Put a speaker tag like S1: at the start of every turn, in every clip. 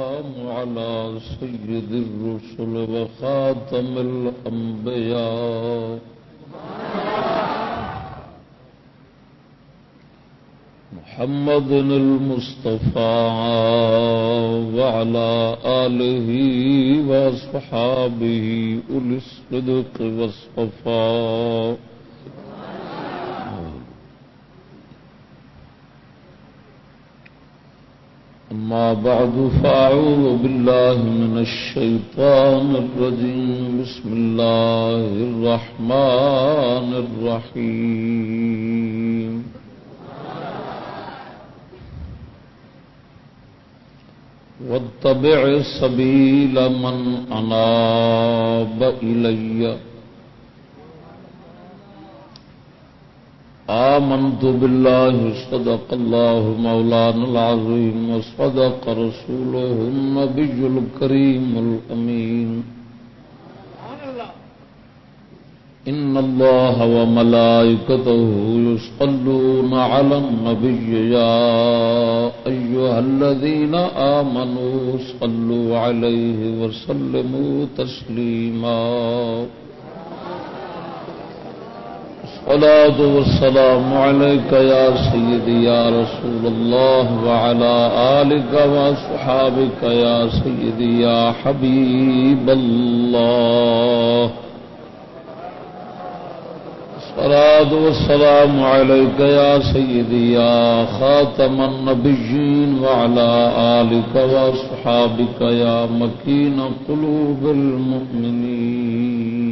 S1: على سيد الرسل وخاتم الأنبياء. محمد المصطفى وعلى آله وأصحابه أولي الصدق والصفاء. أما بعد، فأعوذ بالله من الشيطان الرجيم. بسم الله الرحمن الرحيم. واتبع سبيل من أناب إليّ. آمنت بالله صدق الله مولانا العظيم وصدق رسوله النبي الكريم الأمين. إن الله وملائكته يصلون على النبي يا أيها الذين آمنوا صلوا عليه وسلموا تسليماً. الصلاة والسلام عليك يا سيدي يا رسول الله وعلى آلك وصحابك يا سيدي يا حبيب الله. الصلاة والسلام عليك يا سيدي يا خاتم النبيين وعلى آلك وصحابك يا مكين قلوب المؤمنين.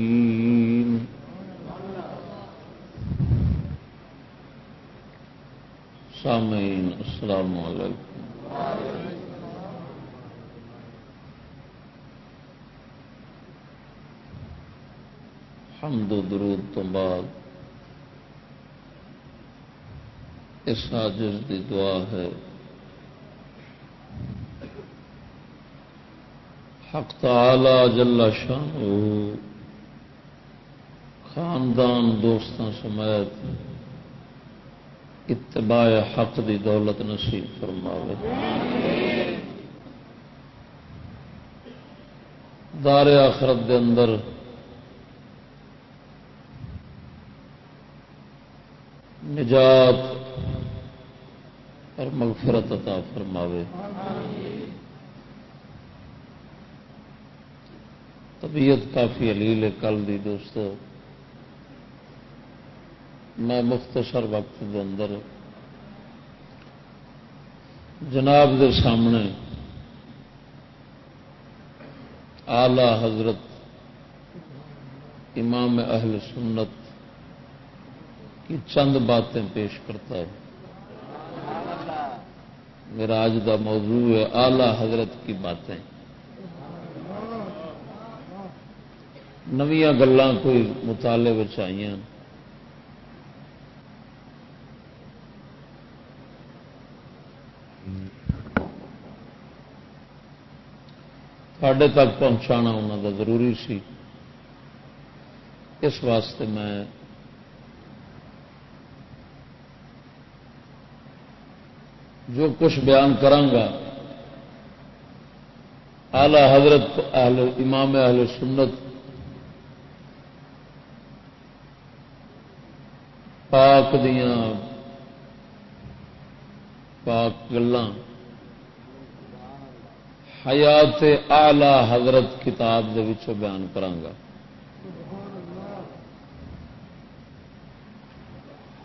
S1: سامعین، السلام علیکم۔ حمد و درود تو بعد اس آجز دی دعا ہے، حق تعالی جل شان خاندان دوستوں سمیت اتباع حق دی دولت نصیب فرماوے۔ دار آخرت دے اندر نجات اور مغفرت عطا فرماوے۔ طبیعت کافی علیل ہے کل دی دوستو۔ میں مختصر وقت کے اندر جناب دے سامنے آلہ حضرت امام اہل سنت کی چند باتیں پیش کرتا ہے میرا آج کا موضوع ہے آلہ حضرت کی باتیں۔ نویاں گلان کوئی مطالعے آئی سڈے تک پہنچانا انہوں کا ضروری سی۔ اس واسطے میں جو کچھ بیان کرانگا آلہ حضرت اہل، امام اہل سنت، پاک دیا پاک گلان حیات آلہ حضرت کتاب دے وچوں بیان کرانگا۔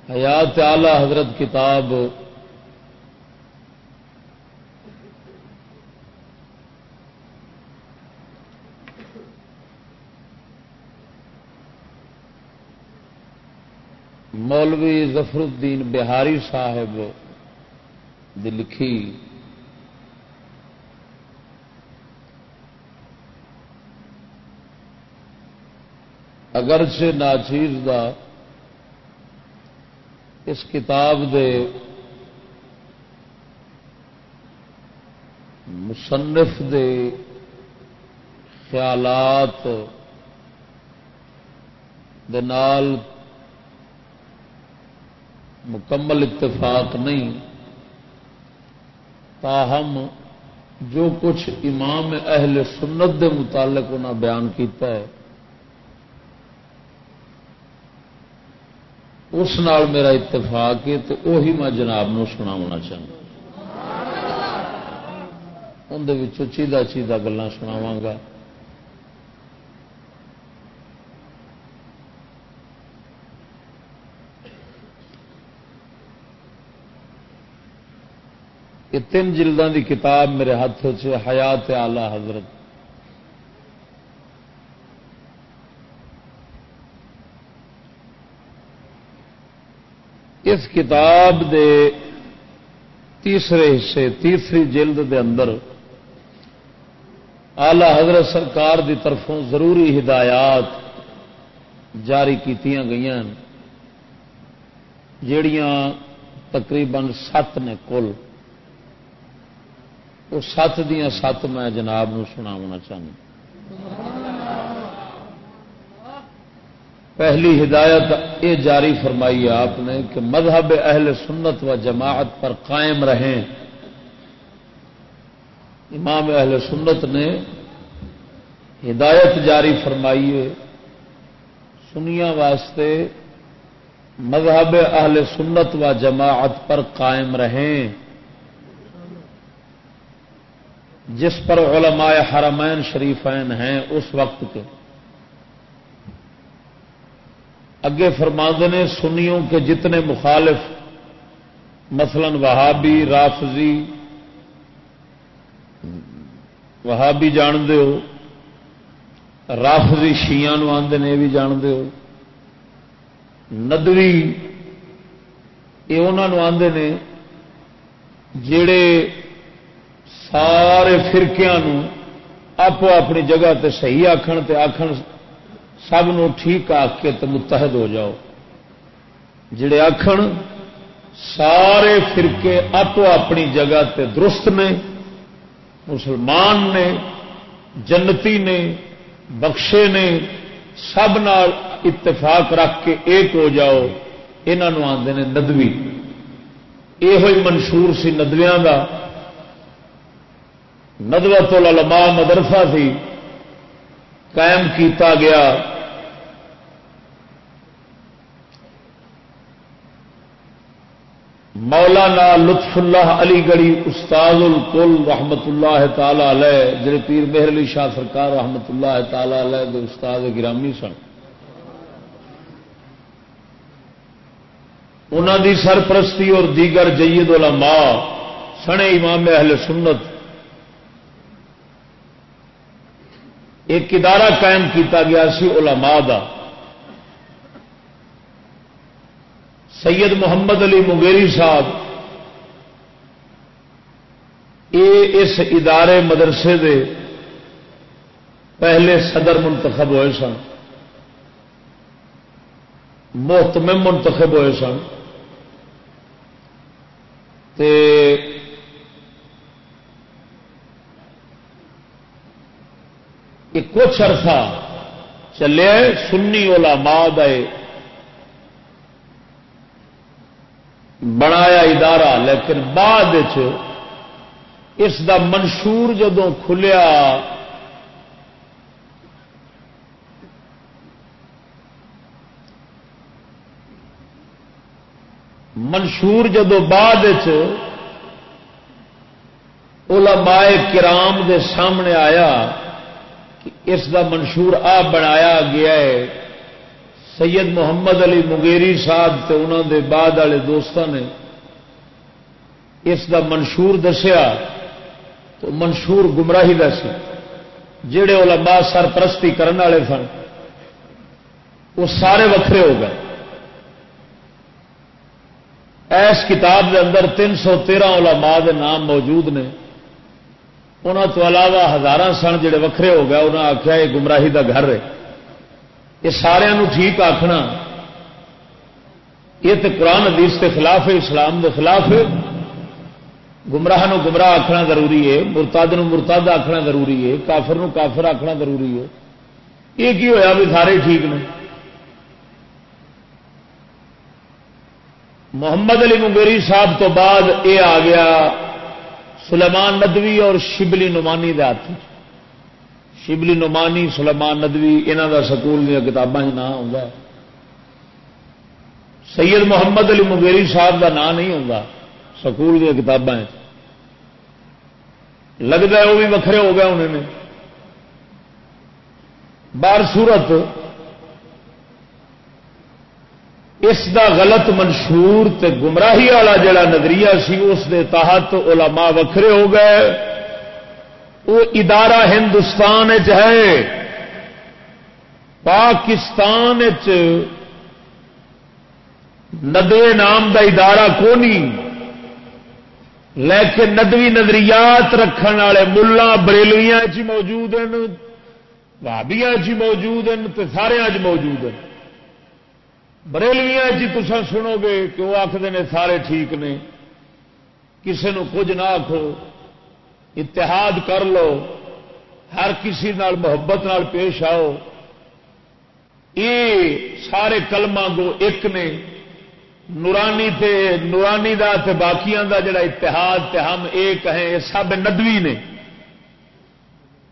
S1: حیات آلہ حضرت کتاب مولوی ظفر الدین بہاری صاحب دی لکھی۔ اگرچہ ناچیز دا اس کتاب دے مصنف دے خیالات دے نال مکمل اتفاق نہیں، تاہم جو کچھ امام اہل سنت دے متعلق انہیں بیان کیتا ہے اس نال میرا اتفاق ہے تو وہی میں جناب نو سنا چاہتا اندر چیدہ چیدہ گلان سناواں گا۔ یہ تین جلدان دی کتاب میرے ہاتھ حیات آلہ حضرت۔ اس کتاب دے تیسرے حصے، تیسری جلد دے اندر آلہ حضرت سرکار دی طرفوں ضروری ہدایات جاری کی گئی جڑیاں تقریباً سات نے کل۔ وہ سات دیا سات میں جناب نو سنا چاہوں پہلی ہدایت یہ جاری فرمائی آپ نے کہ مذہب اہل سنت و جماعت پر قائم رہیں۔ امام اہل سنت نے ہدایت جاری فرمائی ہے۔ سنیا واسطے مذہب اہل سنت و جماعت پر قائم رہیں۔ جس پر علماء حرمین شریفین ہیں اس وقت کے۔ اگے فرماند نے، سنیوں کے جتنے مخالف، مثلا وہابی، رافضی، وہابی جاندے ہو، رافضی شیان آدھے نے بھی جاندے ہو، ندوی، یہ انہوں آدھے نے جڑے سارے فرقیا آپ اپنی جگہ تے صحیح آخن تے آخن سب نو ٹھیک آ کے تو متحد ہو جاؤ۔ جڑے آخر سارے فرقے آپ اپنی جگہ تے درست نے، مسلمان نے، جنتی نے، بخشے نے، سب نال اتفاق رکھ کے ایک ہو جاؤ۔ یہ آدھے نے ندوی۔ یہ منشور سی ندویاں کا ندوہ تو لما مدرسہ سی قائم کیتا گیا۔ مولانا لطف اللہ علی گڑھی استاد الکل رحمت اللہ تعالی علیہ، جڑے پیر مہر علی شاہ سرکار رحمت اللہ تعالی علیہ دے استاد گرامی سن۔ انہوں دی سرپرستی اور دیگر جید علماء، سنے امام اہل سنت، ایک ادارہ قائم کیتا گیا سی علماء دا۔ سید محمد علی مغیری صاحب یہ اس ادارے مدرسے دے پہلے صدر منتخب ہوئے سن، محتمم منتخب ہوئے سن، تے کچھ عرصہ چلے سنی علماء دے بنایا ادارہ، لیکن بعد اس دا منشور جدو کھلیا، منشور جدو بعد علماء کرام دے سامنے آیا اس دا منشور آ بنایا گیا ہے۔ سید محمد علی مغیری صاحب تے انہوں دے بعد والے دوستوں نے اس دا منشور دسیا تو منشور گمراہی کا سی۔ جہے علماء سرپرستی کرنے والے سن، وہ سارے وکھرے ہو گئے۔ اس کتاب دے اندر تین سو تیرہ علماء دے نام موجود نے۔ انہوں تو علاوہ ہزار سن جڑے وکھرے ہو گئے انہوں نے آخیا یہ گمراہی کا گھر ہے۔ یہ سارا ٹھیک آخنا یہ تو قرآن حدیث کے خلاف ہے، اسلام کے خلاف ہے۔ گمراہ نو گمراہ آخنا ضروری ہے مرتاد نو مرتاد آخنا ضروری ہے، کافر نو کافر آخنا ضروری ہے۔ یہ کی ہویا بھی سارے ٹھیک نے؟ محمد علی مغیری صاحب تو بعد یہ آ گیا، سلیمان ندوی اور شبلی نمانی دے ہاتھ شبلی نمانی سلیمان ندوی انہوں کا سکول دیا کتابیں نام آ سید محمد علی مغیری صاحب کا نام نہیں آتا سکول دیا کتابیں لگتا ہے وہ بھی وکھرے ہو گئے انہوں نے بار صورت، اس دا غلط منشور تے گمراہی والا جڑا نظریہ سی، اس دے تحت علماء وکھرے ہو گئے۔ وہ ادارہ ہندوستان ہے۔ پاکستان ندوے نام دا ادارہ کونی؟ لیکن ندوی نظریات رکھن والے ملا بریلویاں چ موجود ہیں بھابیاں چ موجود ہیں سارے چ موجود ہیں بریلویاں جی تسا سنو گے کہ وہ آخر نے سارے ٹھیک نے کسی نو کچھ نہ آخو اتحاد کر لو، ہر کسی نال محبت نال پیش آؤ۔ یہ سارے کلما گو ایک نے، نورانی تے، نورانی دا تے باقیاں دا جڑا اتحاد تے ہم ایک ہیں یہ سب ندوی نے۔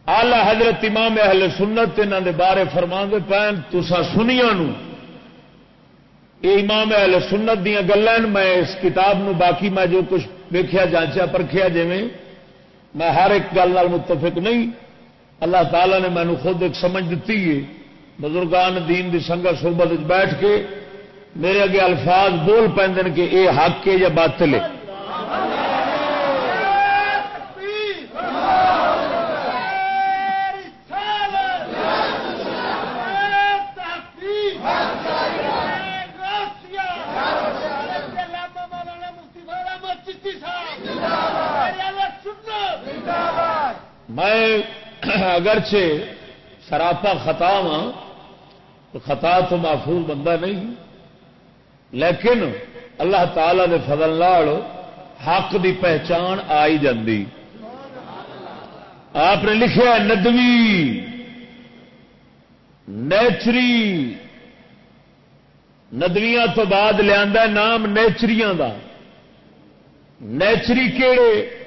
S1: آلہ حضرت امام اہل سنت انہوں دے بارے فرما دے پہن تسا سنیا نو۔ یہ امام اہل سنت دیا گلیں، میں اس کتاب نو باقی میں جو کچھ ویکیا جانچیا پرکھیا جی میں ہر ایک گل متفق نہیں۔ اللہ تعالی نے مینو خود ایک سمجھ دیتی ہے۔ بزرگان دین دی سنگت صحبت بیٹھ کے میرے اگے الفاظ بول پہ کہ اے حق ہے یا باطل ہے۔ میں اگرچہ سراپا خطا ہاں تو خطا تو محفوظ بندہ نہیں لیکن اللہ تعالی دے فضل لال حق دی پہچان آئی جاندی۔ آپ نے لکھا ندوی، نیچری۔ ندویاں تو بعد لیا نام نیچریاں دا۔ نیچری کہڑے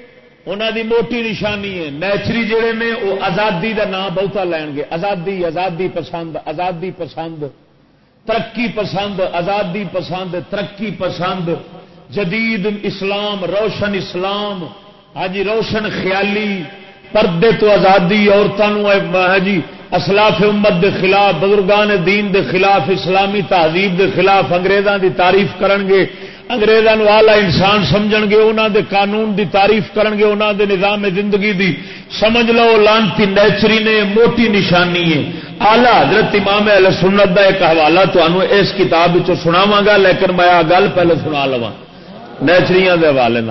S1: انہوں دی موٹی نشانی ہے۔ نیچری جڑے نے وہ آزادی دا نام بہتا لین گے۔ آزادی آزادی پسند آزادی پسند۔ ترقی پسند، آزادی پسند، ترقی پسند۔ جدید اسلام، روشن اسلام۔ ہاں جی روشن خیالی۔ پردے تو آزادی عورتوں ہاں جی اسلاف امت دے خلاف، بزرگان دین دے خلاف، اسلامی تہذیب دے خلاف انگریزاں دی تعریف کرنگے انگریزوں آلہ انسان سمجھ گے انہوں دے قانون دی تعریف کرن گے انہوں دے نظام زندگی دی۔ سمجھ لو، لانتی نیچری نے، موٹی نشانی ہے۔ آلہ حضرت امام علیہ سنت دا ایک حوالہ تمہوں اس کتاب سناوا گا، لیکن میں آ گل پہلے سنا لوا نیچری دے حوالے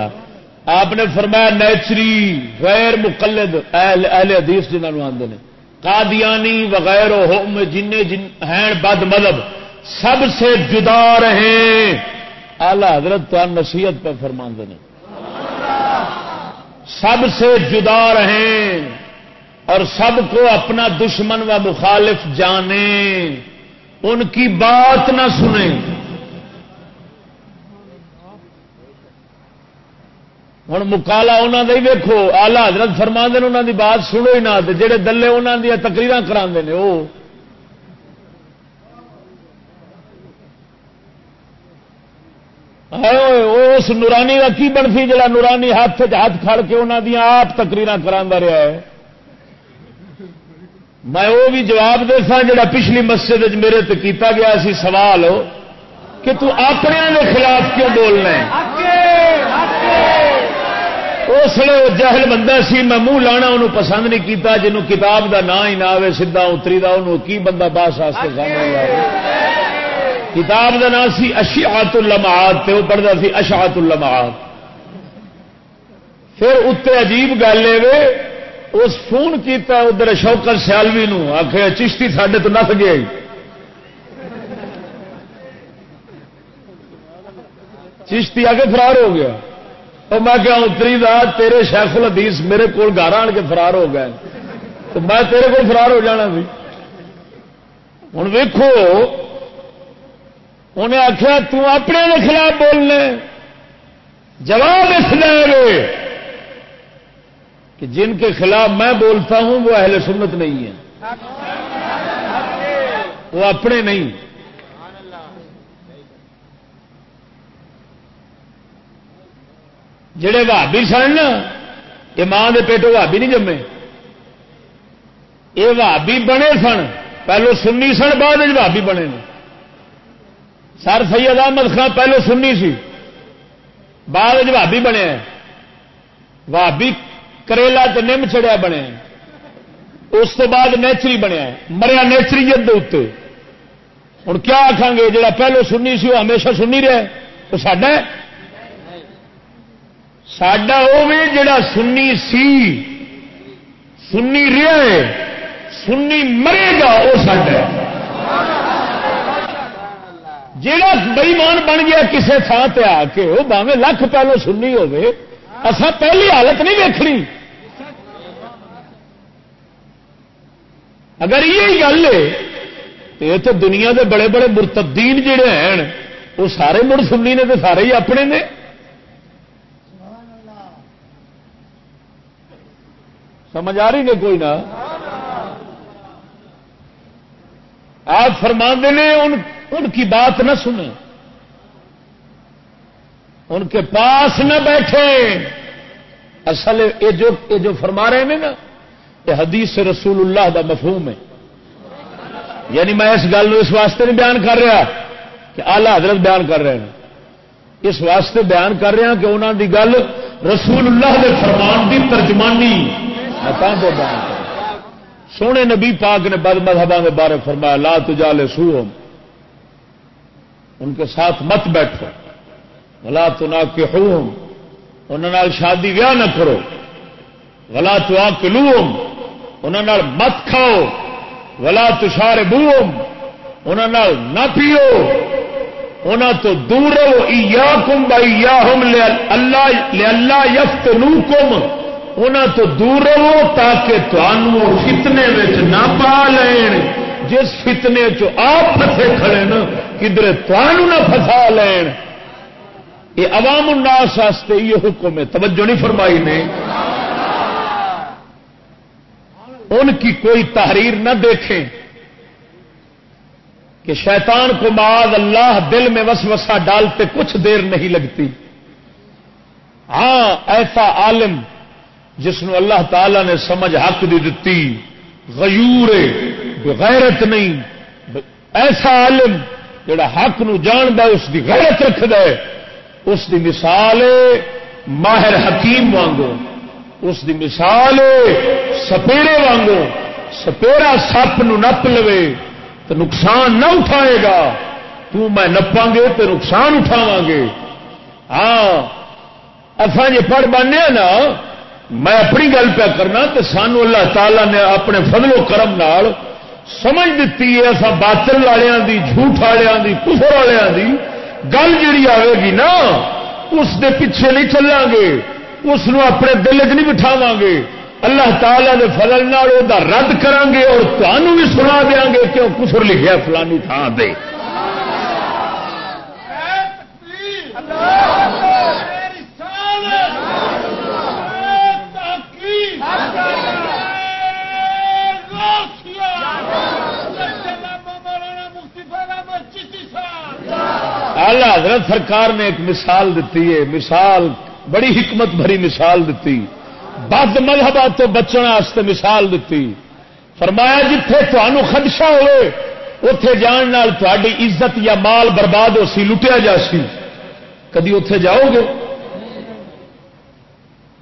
S1: آپ نے فرمایا نیچری غیر مقلد، اہل اہل حدیث جنہوں آتے ہیں قادیانی وغیرہ جن جن ہیں، بد مذہب، سب سے جدا رہیں۔ آلہ حضرت تو نصیحت پہ فرما نے۔ سب سے جدا رہیں اور سب کو اپنا دشمن و مخالف جانیں، ان کی بات نہ سنیں۔ ہوں مکالا انہوں نے ویکو آلہ حضرت فرما دن انہوں کی بات سنو ہی نہ جہے دلے انہوں دیا تقریر کرا وہ اس نورانی کا کی بنتی جا نورانی ہاتھ ہاتھ کھڑ کے انہوں دیا آپ تقریر کرا رہا ہے؟ میں وہ بھی جواب دے سا جا پچھلی مسجد میرے تے کیتا گیا سی سوال کہ تو اپنے کے خلاف کیوں بولنا اس لیے وہ جہل بندہ سی میں منہ لانا انہوں پسند نہیں کیتا جنہوں کتاب دا نام ہی نہ آئے سیدا اتری دا انہوں کی بندہ باس واسطے سامنے آئے کتاب کا نام سی اشیات اللمعات تے وہ پڑھتا سی اشاعت اللمعات۔ پھر اتنے عجیب گل لے اس فون کیتا ادھر شوکر سیالوی نو آخر چشتی سڈے تو نس گیا چشتی آ کے فرار ہو گیا۔ تو میں کیا اتری دا، تیرے شیخ الحدیث میرے کو گارا آن کے فرار ہو گئے۔ تو میں تیرے کو فرار ہو جانا سی۔ ہوں ویکو انہیں آخیا تنے خلاف بولنے جواب اس لے کہ جن کے خلاف میں بولتا ہوں، وہ اہل سنت نہیں ہے وہ اپنے نہیں۔ جڑے بھابی سن یہ ماں کے پیٹوں بھابی نہیں جمے۔ یہ بھابی بنے سن، پہلو سنی سن، بعد بھابی بنے سر سید احمد خان پہلو سنی سی۔ بعد بھابی بنے بھابی کریلا تو نم چڑیا بنے اس تو بعد نیچری بنیا مریا نیچری اتنے ہوں کیا آخان گے؟ جا پہلو سنی سی، وہ ہمیشہ سنی رہے۔ تو سڈا سڈا وہ بھی جڑا سنی سی۔ سنی رہے، سنی مرے گا، وہ سڈا جا بئیمان بن گیا کسی تھان سے آ کے وہ باوے لکھ پہلو سننی ہوے اصا پہلی حالت نہیں ویکنی اگر یہ گل ہے تو یہ تو دنیا دے بڑے بڑے مرتدین جڑے ہیں وہ سارے مڑ سننی نے تو سارے ہی اپنے نے۔ سمجھ آ رہی نے کوئی نہ؟ آپ فرما نے، ان ان کی بات نہ سنیں۔ ان کے پاس نہ بیٹھے۔ اصل یہ جو یہ جو فرما رہے ہیں نا، یہ حدیث رسول اللہ دا مفہوم ہے۔ یعنی میں اس گل اس واسطے نہیں بیان کر رہا کہ آلہ حضرت بیان کر رہے ہیں۔ اس واسطے بیان کر رہا کہ انہوں دی گل رسول اللہ دے فرمان دی ترجمانی۔ میں بیان کر سونے نبی پاک نے بد مذہبوں کے بارے فرمایا، لا تجالے سو ان کے ساتھ مت بیٹھو۔ ولا تو نہ کہ انہوں شادی ویاہ نہ کرو۔ ولا تو آ کلو انہوں مت کھاؤ۔ ولا تشار بوم انہوں نہ پیو۔ انہوں تو دور رہو۔ یا کم بائی یا اللہ اللہ یفت نو کم انہوں تو دور رہو تاکہ تمہوں فتنے نہ پا لین۔ جس فتنے چ آپ پھسے کھڑے نا کدھر تمہوں نہ پھسا لین۔ یہ عوام الناس واسطے یہ حکم ہے۔ توجہ نہیں فرمائی نے۔ ان کی کوئی تحریر نہ دیکھیں کہ شیطان کو معاذ اللہ دل میں وسوسہ ڈالتے کچھ دیر نہیں لگتی۔ ہاں ایسا عالم جس نے اللہ تعالی نے سمجھ حق دی دیتی۔ غیور غیرت نہیں۔ ایسا عالم جڑا حق نو جان اس کی غیرت رکھ دے اس دی مثال ماہر حکیم وانگو۔ اس دی مثال سپیڑے وانگو۔ سپیڑا سپ نپ لو تو نقصان نہ اٹھائے گا۔ تو میں نپا گے تو نقصان اٹھاوا گے۔ ہاں اصل جی پڑھ بانے نا میں اپنی گل پہ کرنا تو سانو اللہ تعالی نے اپنے فضل و کرم نال سمجھ دیتی ہے اصا باطل والوں دی، جھوٹ والوں دی، کفر والوں دی گل جیڑی آئے گی نا، اس دے پیچھے نہیں چلیں گے، اس اپنے دل چ نہیں بٹھاو گے۔ اللہ تعالی کے فلن رد کریں گے اور تمہوں بھی سنا دیا گے کہ کفر لکھا فلانی تھان دے۔ حضرت سرکار نے ایک مثال دیتی ہے، مثال، بڑی حکمت بھری مثال دیتی۔ بد مذہب تو بچنے مثال دیتی۔ فرمایا، جتھے تمہوں خدشہ ہوئے اتے جان تاری عزت یا مال برباد ہو سی لٹیا جا سی۔ کدی اتے جاؤ گے؟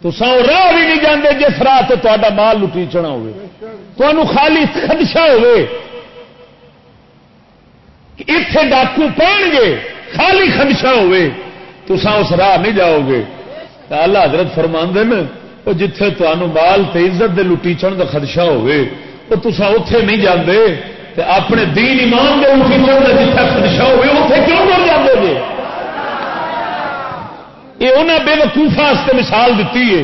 S1: تو سو راہ بھی نہیں جانے جس راہ تو تا مال لٹیچنا ہو خالی خدشہ ہوئے۔ اتے ڈاکو پہن گے، خالی خدشہ ہوئے، تو اس راہ نہیں جاؤ گے۔ اللہ حضرت فرما وہ جتھے تمہوں مال تے عزت دے لٹیچن کا خدشہ ہوئے وہ تسا اتے نہیں جاندے۔ تے اپنے دین ایمان دے لٹیچن کا جتھے خدشہ ہوئے اتے کیوں مر جاندے جی یہ انہیں بے وقوفا مثال دیتی ہے۔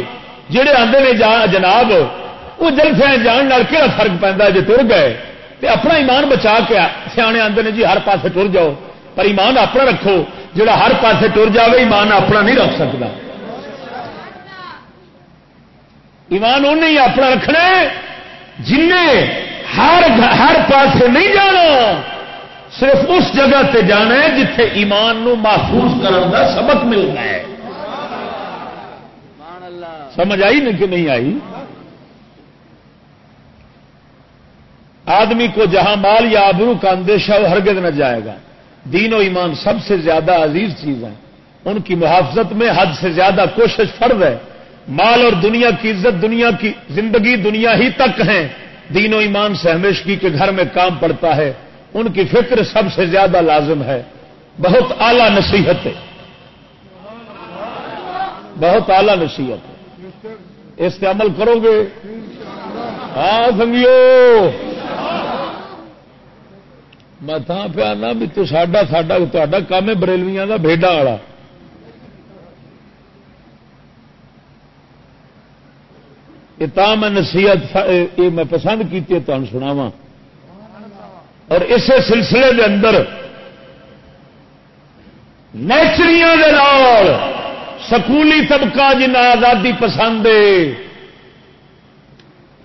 S1: جہے آتے نے جناب، وہ جلسے جان کہڑا فرق پہنتا جی تر گئے، تے اپنا ایمان بچا کے سیانے آتے ہیں جی ہر پاسے ٹر جاؤ۔ پر ایمان اپنا رکھو جہاں ہر پاسے ٹر جائے ایمان اپنا نہیں رکھ سکتا ایمان انہیں ہی اپنا رکھنا جن ہر ہر پاس نہیں جانا، صرف اس جگہ تے جانا ہے جتھے ایمان نو محفوظ کرنے کا سبق ملنا ہے۔ سمجھ آئی نہیں کہ نہیں آئی؟ آدمی کو جہاں مال یا آبرو کا اندیشہ وہ ہرگز نہ جائے گا۔ دین و ایمان سب سے زیادہ عزیز چیز ہے ان کی محافظت میں حد سے زیادہ کوشش فرض ہے۔ مال اور دنیا کی عزت، دنیا کی زندگی دنیا ہی تک ہے دین و ایمان سے ہمیشگی کے گھر میں کام پڑتا ہے۔ ان کی فکر سب سے زیادہ لازم ہے۔ بہت اعلی نصیحت ہے بہت اعلی نصیحت ہے اس پہ عمل کرو گے۔ ہاں سنگیو۔ میں تھا پہ آنا بھی تو ساڈا ساڈا تا کام ہے بریلویاں کا بےڈا والا۔ میں نصیحت یہ میں پسند کی تمہیں سناوا اور اسی سلسلے کے اندر نیچری سکولی طبقہ جن آزادی پسند ہے۔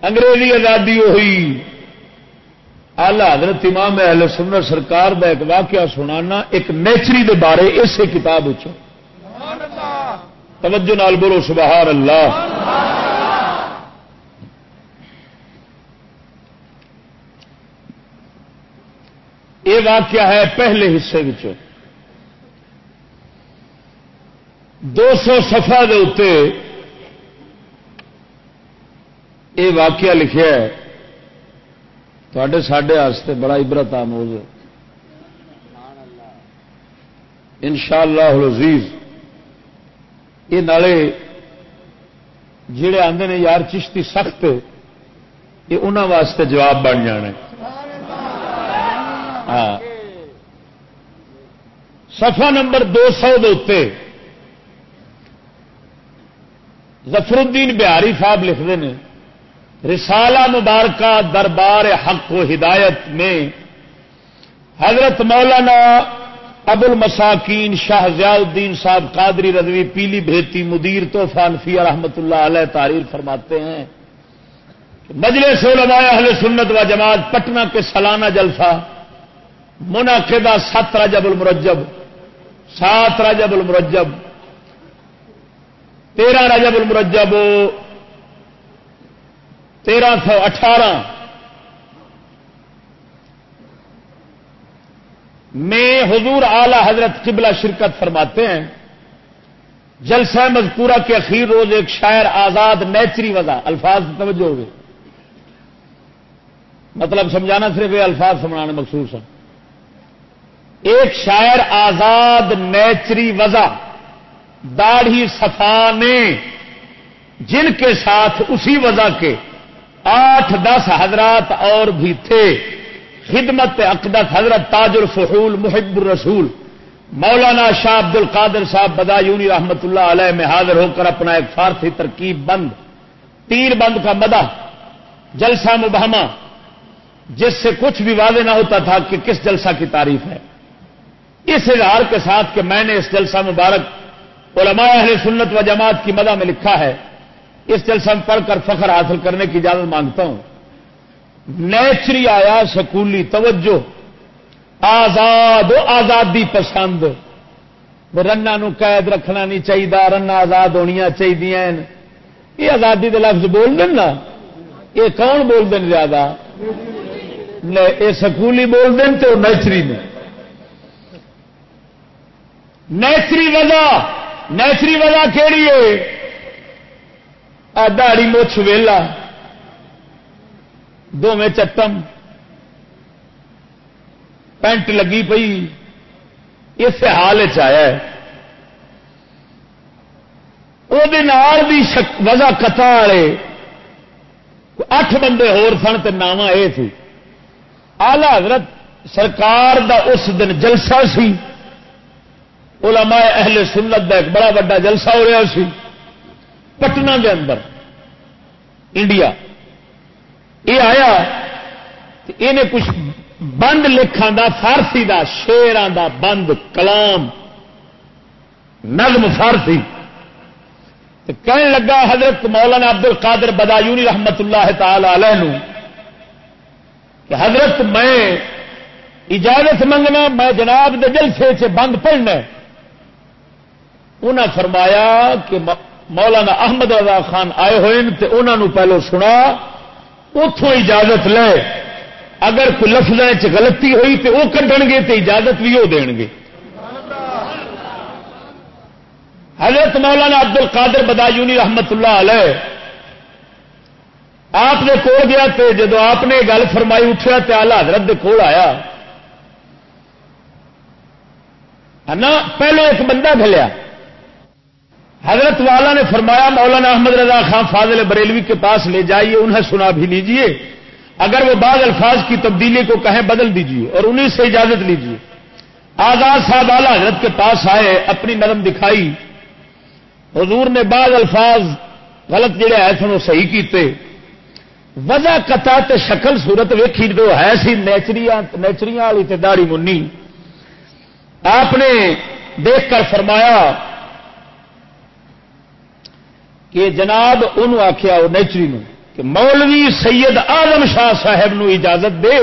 S1: انگریزی آزادی ہوئی آلہ حضرت امام اہل سنت سرکار کا ایک واقعہ سنانا، ایک نیچری دے بارے اسی کتاب توجہ نال بولو سبحان اللہ یہ واقعہ ہے پہلے حصے دو سو سفا یہ واقعہ لکھا ہے۔ تے سڈے بڑا عبرت آموز ان شاء اللہ عزیز یہ نالے جڑے آدھے نے یار چشتی سخت یہ انہوں واسطے جواب بن جانے ہاں۔ سفا نمبر دو سو دے ظفر الدین بہاری صاحب لکھتے ہیں، رسالہ مبارکہ دربار حق و ہدایت میں حضرت مولانا ابو المساکین شاہ ضیاء الدین صاحب قادری رضوی پیلی بھیتی مدیر تو فانفی رحمت اللہ علیہ تعریر فرماتے ہیں مجلس علماء اہل سنت و جماعت پٹنہ کے سالانہ جلسہ منعقدہ سات رجب المرجب، سات رجب المرجب تیرہ رجب المرجب، تیرہ سو اٹھارہ۔ میں حضور اعلی حضرت قبلہ شرکت فرماتے ہیں، جلسہ مذکورہ کے اخیر روز ایک شاعر آزاد نیچری وضع، الفاظ توجہ ہوگی مطلب سمجھانا صرف یہ الفاظ سمجھانے مخصوص ہیں ایک شاعر آزاد نیچری وضع داڑھی صفا نے جن کے ساتھ اسی وضع کے آٹھ دس حضرات اور بھی تھے، خدمت اقدت حضرت تاج الفحول محب الرسول، مولانا شاہ عبد القادر صاحب بدایونی رحمت اللہ علیہ میں حاضر ہو کر اپنا ایک فارسی ترکیب بند، تیر بند کا مدہ، جلسہ مبہمہ، جس سے کچھ بھی واضح نہ ہوتا تھا کہ کس جلسہ کی تعریف ہے۔ اس اظہار کے ساتھ کہ میں نے اس جلسہ مبارک علماء اہل سنت و جماعت کی مدہ میں لکھا ہے، اس جلسہ میں پڑھ کر فخر حاصل کرنے کی اجازت مانگتا ہوں۔ نیچری آیا، سکولی توجہ۔ آزاد و آزادی پسند۔ رنا قید رکھنا نہیں چاہیے رنا آزاد ہونی چاہیے یہ آزادی کے لفظ بول دینا یہ کون بول دین زیادہ؟ یہ سکولی بول دین تو نیچری نے نیچری وجہ۔ نیچری وجہ کہڑی ہے؟ دہڑی مچھ ویلا۔ دونیں چٹم۔ پینٹ لگی پئی۔ اس حال چیا وہ وجہ کتا والے اٹھ بندے ہور سن تو ناوا یہ سی آلہ حضرت سرکار دا اس دن جلسہ سی۔ علماء اہل سنت دا ایک بڑا بڑا جلسہ ہو رہا سی، پٹنہ دے اندر، انڈیا۔ یہ آیا یہ کچھ بند لکھان دا، فارسی دا شیران دا بند، کلام، نظم فارسی۔ کہنے لگا حضرت مولانا عبد القادر بدایونی رحمت اللہ تعالی علیہ کہ حضرت میں اجازت منگنا میں جناب جلسے سے بند پڑھنا انہیں فرمایا کہ مولانا احمد رضا خان آئے ہوئے تو انہوں پہلو سنا اتوں اجازت لے۔ اگر کوئی لفظ غلطی ہوئی تو وہ کھن گے تو اجازت بھی وہ دین گے۔ حضرت مولانا عبد القادر بدایونی رحمت اللہ علیہ، آپ نے کول گیا تو جدو آپ نے گل فرمائی اٹھا تو آلہ حضرت دے کول آیا۔ ہاں نا پہلے ایک بندہ بھلیا حضرت والا نے فرمایا، مولانا احمد رضا خان فاضل بریلوی کے پاس لے جائیے، انہیں سنا بھی لیجیے۔ اگر وہ بعض الفاظ کی تبدیلی کو کہیں بدل دیجیے اور انہیں سے اجازت لیجیے۔ آزاد صاحب اعلی حضرت کے پاس آئے، اپنی نرم دکھائی۔ حضور نے بعض الفاظ غلط جڑے آئے تھے وہ صحیح کیتے۔ وجہ کتا تے شکل صورت ویکھی، جو ہے سی نیچری والی تے داڑی منی۔ آپ نے دیکھ کر فرمایا کہ جناب ان آخیا وہ نیچری نو کہ مولوی سید آزم شاہ صاحب نو اجازت دے۔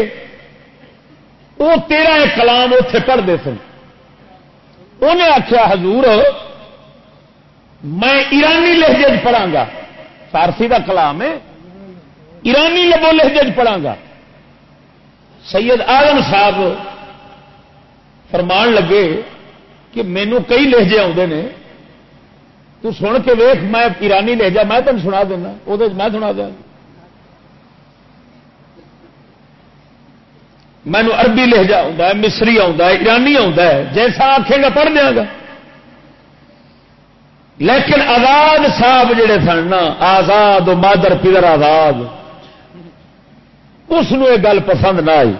S1: وہ تیرا ایک کلام اتے پڑھتے سن۔ انہیں آخیا حضور، میں ایرانی لہجے پڑھا گا۔ فارسی کا کلام ہے۔ ایرانی لبو لہجے پڑھا گا۔ سید آزم صاحب فرمان لگے کہ مینو کئی لہجے آتے ہیں تو سن کے ویخ میں ایرانی لے جا، میں تین سنا دینا وہ میں سنا دیا مینو اربی لہجا آ مصری ایرانی آ جیسا آخے گا پڑھ دیا گا۔ لیکن آزاد صاحب جڑے سن نا، آزاد مادر پدر آزاد، اس گل پسند نہ آئی۔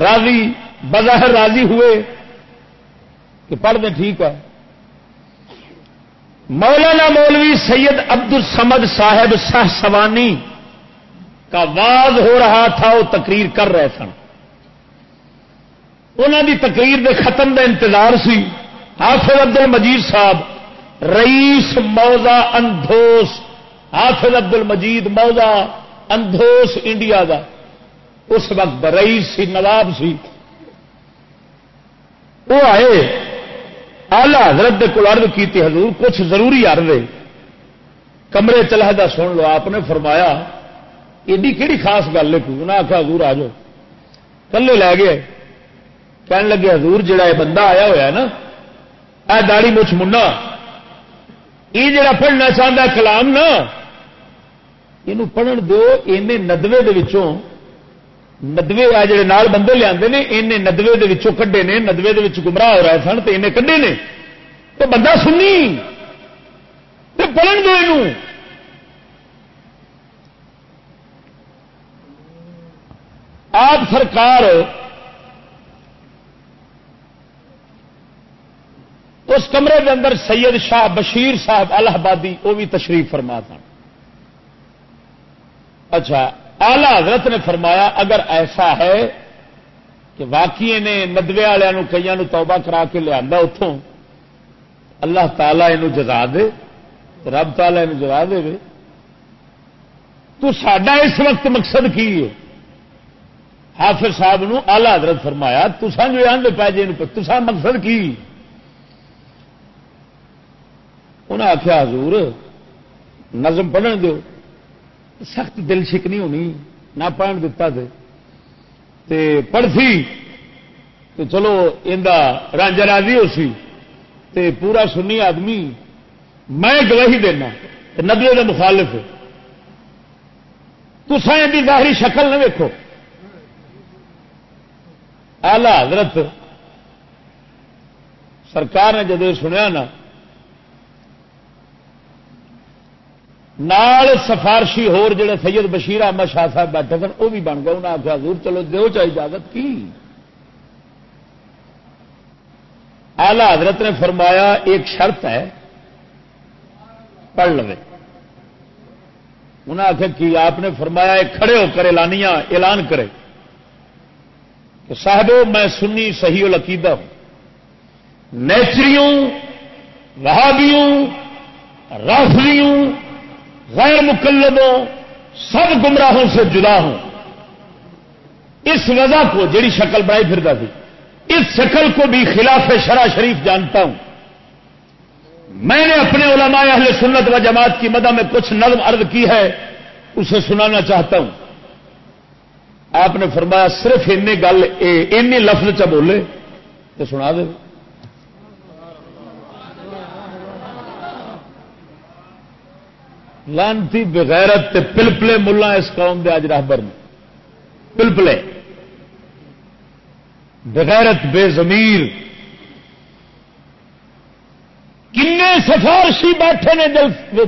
S1: راضی، بظاہر راضی ہوئے کہ پڑھ دیں ٹھیک ہے۔ مولانا مولوی سید عبد السمد صاحب سہ سوانی کا واز ہو رہا تھا، وہ تقریر کر رہے سن۔ انہوں دی تقریر دے ختم دا انتظار سی۔ حافظ عبد المجید صاحب، رئیس موزا اندوس حافظ عبد المجید موزا اندوس انڈیا دا۔ اس وقت رئیس سی، نواب سی۔ وہ آئے۔ آلہ حضرت کو ارد کی حضور، کچھ ضروری ارد کمرے چلحدہ سن لو، آپ نے فرمایا، ایڈی کہڑی خاص گل ہے انہیں آخیا حضور آ جاؤ کلے لے گئے۔ کہنے لگے، حضور، جڑا یہ بندہ آیا ہوا ہے نا، اے داڑی مچھ منا یہ جڑا پڑھنا چاہتا کلام نا یہ پڑھن دو ندوے دوں ندوے آ جڑے نال بندے لیا ندوے کڈے نے ندوے گمراہ ہو رہے سن تو انہیں کڈے نے تو بندہ سنی تو پڑھن دو یہ آپ سرکار اس کمرے کے اندر سید شاہ بشیر صاحب الہبادی وہ بھی تشریف فرما تھا اچھا آلہ حضرت نے فرمایا، اگر ایسا ہے کہ واقعی نے ندوے والوں کئی توبہ کرا کے لیا اتوں اللہ تعالی یہ جزا دے، رب تعالی یہ جزا دے تو سڈا اس وقت مقصد کی ہے؟ حافظ صاحب نو آلہ حضرت فرمایا تسان جو آدھے پی جی تسا مقصد کی؟ انہیں آخیا حضور نظم پڑھن دو سخت دل شکنی ہونی، نہ پڑھن دتا تے پڑھی تو چلو اندر رانجا راضی ہو سی۔ تے پورا سنی آدمی، میں گواہی دینا ندوے کا مخالف۔ تسان کی ظاہری شکل نہ ویکو آلہ حضرت سرکار نے جدو سنیا نا نال سفارشی ہور جڑے سید بشیر احمد شاہ صاحب بیٹھے سن وہ بھی بن گئے انہیں آخیا حضور چلو دو چاہے اجازت کی؟ آلہ حضرت نے فرمایا، ایک شرط ہے، پڑھ لو انہیں آخیا کہ آپ نے فرمایا ایک کھڑے ہو کر اعلانیہ اعلان کرے. کہ صاحب میں سنی صحیح العقیدہ ہوں۔ نیچریوں، وہابیوں رافلیوں غیر مقلدوں سب گمراہوں سے جدا ہوں۔ اس وجہ کو جڑی شکل بنائی پھرتا تھی، اس شکل کو بھی خلاف شرع شریف جانتا ہوں۔ میں نے اپنے علماء اہل سنت و جماعت کی مدہ میں کچھ نظم عرض کی ہے، اسے سنانا چاہتا ہوں۔ آپ نے فرمایا، صرف این گل این لفظ چ بولے، تو سنا دے۔ لانتی بغیرت پلپلے ملا اس قوم دے اج راہبر میں پلپلے۔ بغیرت بے زمیر کن سفارشی بیٹھے نے دل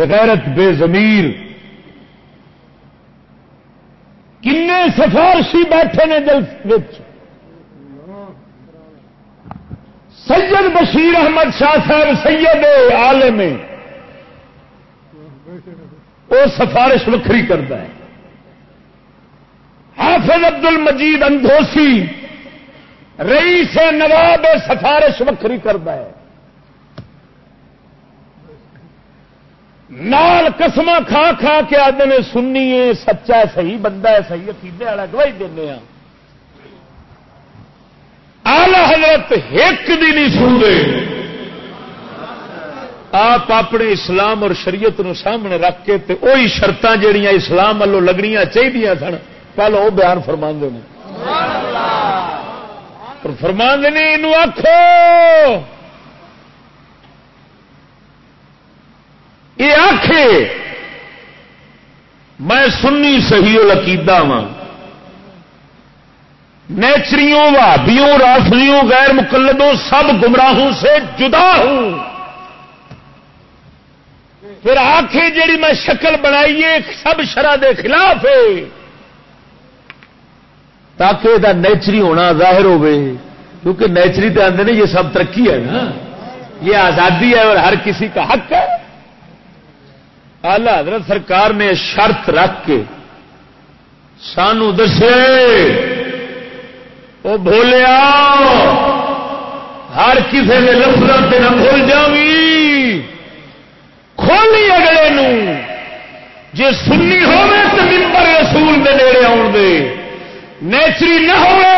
S1: بغیرت بے زمیر کن سفارشی بیٹھے نے دل سید بشیر احمد شاہ صاحب سید آلے میں وہ سفارش وکری کرتا ہے۔ حافظ عبد المجید اندوسی رئیس نواب سفارش وکری کرتا ہے۔ نال قسم کھا کھا کے آدھے نے سنی ہے، سچا ہے، صحیح بندہ ہے، صحیح عقیدے والا گواہی دینا ہاں۔ آلہ حضرت ایک بھی نہیں سن رہے آپ اپنے اسلام اور شریعت نو سامنے رکھ کے تے وہی شرط جہیا اسلام والوں لگنیا چاہیے سن، پہلو وہ بیان فرما دے فرما دے آخو یہ آخ میں سنی صحیح العقیدہ وا نیچریوں وابیوں رافلیوں غیر مقلدوں، سب گمراہوں سے جدا ہوں۔ پھر آخے جیڑی میں شکل بنائیے سب شرح دے خلاف ہے تاکہ یہ نیچری ہونا ظاہر ہوئے۔ کیونکہ نیچری تو آدھے یہ سب ترقی ہے نا۔ یہ آزادی ہے اور ہر کسی کا حق ہے۔ آلہ حضرت سرکار نے شرط رکھ کے سانو دسے وہ بولیا ہر کسی نے لفظ نہ بھول جاوی کھولی اگلے نو۔ جی سنی ہوے تو ممبر رسول دے نیڑے آن دے۔ نیچری نہ ہوئے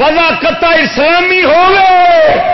S1: وزا کتا اسلامی ہوئے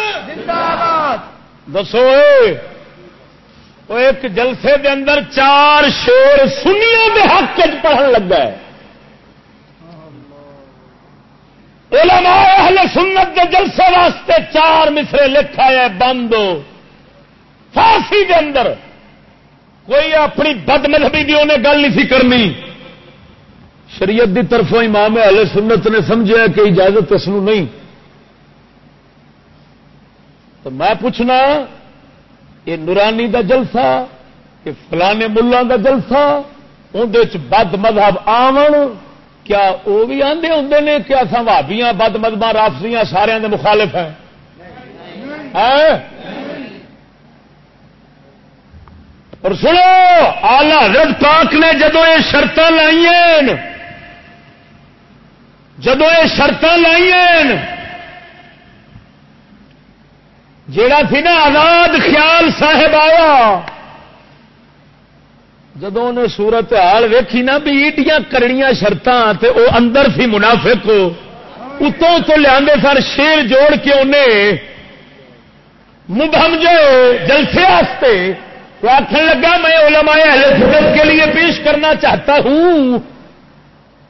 S1: باد دسو ایک جلسے دے اندر چار شیر سنیا کے حق پڑھن لگا ہے۔ علماء اہل سنت دے جلسے واسطے چار مصرے لکھا ہے بند۔ فارسی دے اندر۔ کوئی اپنی بد مذہبی کی انہیں گل نہیں سی کرنی۔ شریعت دی طرفوں امام اہل سنت نے سمجھا کہ اجازت اس نہیں۔ تو میں پوچھنا، یہ نورانی دا جلسہ کہ فلانے ملوں دا جلسہ اندر بد مذہب آمن کیا وہ بھی آدھے ہوں نے کہ اصا بھابیاں بد مذہب رافسیاں سارے دے مخالف ہیں؟ اور سنو، آلہ حضرت پاک نے جدو یہ شرط لائی جدو یہ شرط لائی جیڑا تھی نا آزاد خیال صاحب آیا جدو نے سورت حال ویکھی نا بھی ایڈیاں کرنیاں شرط وہ اندر سی منافق، اتوں تو لیا سر شیر جوڑ کے انہیں مبہم جو جلسے آستے تو آخر لگا میں علماء اہل سنت کے لیے پیش کرنا چاہتا ہوں۔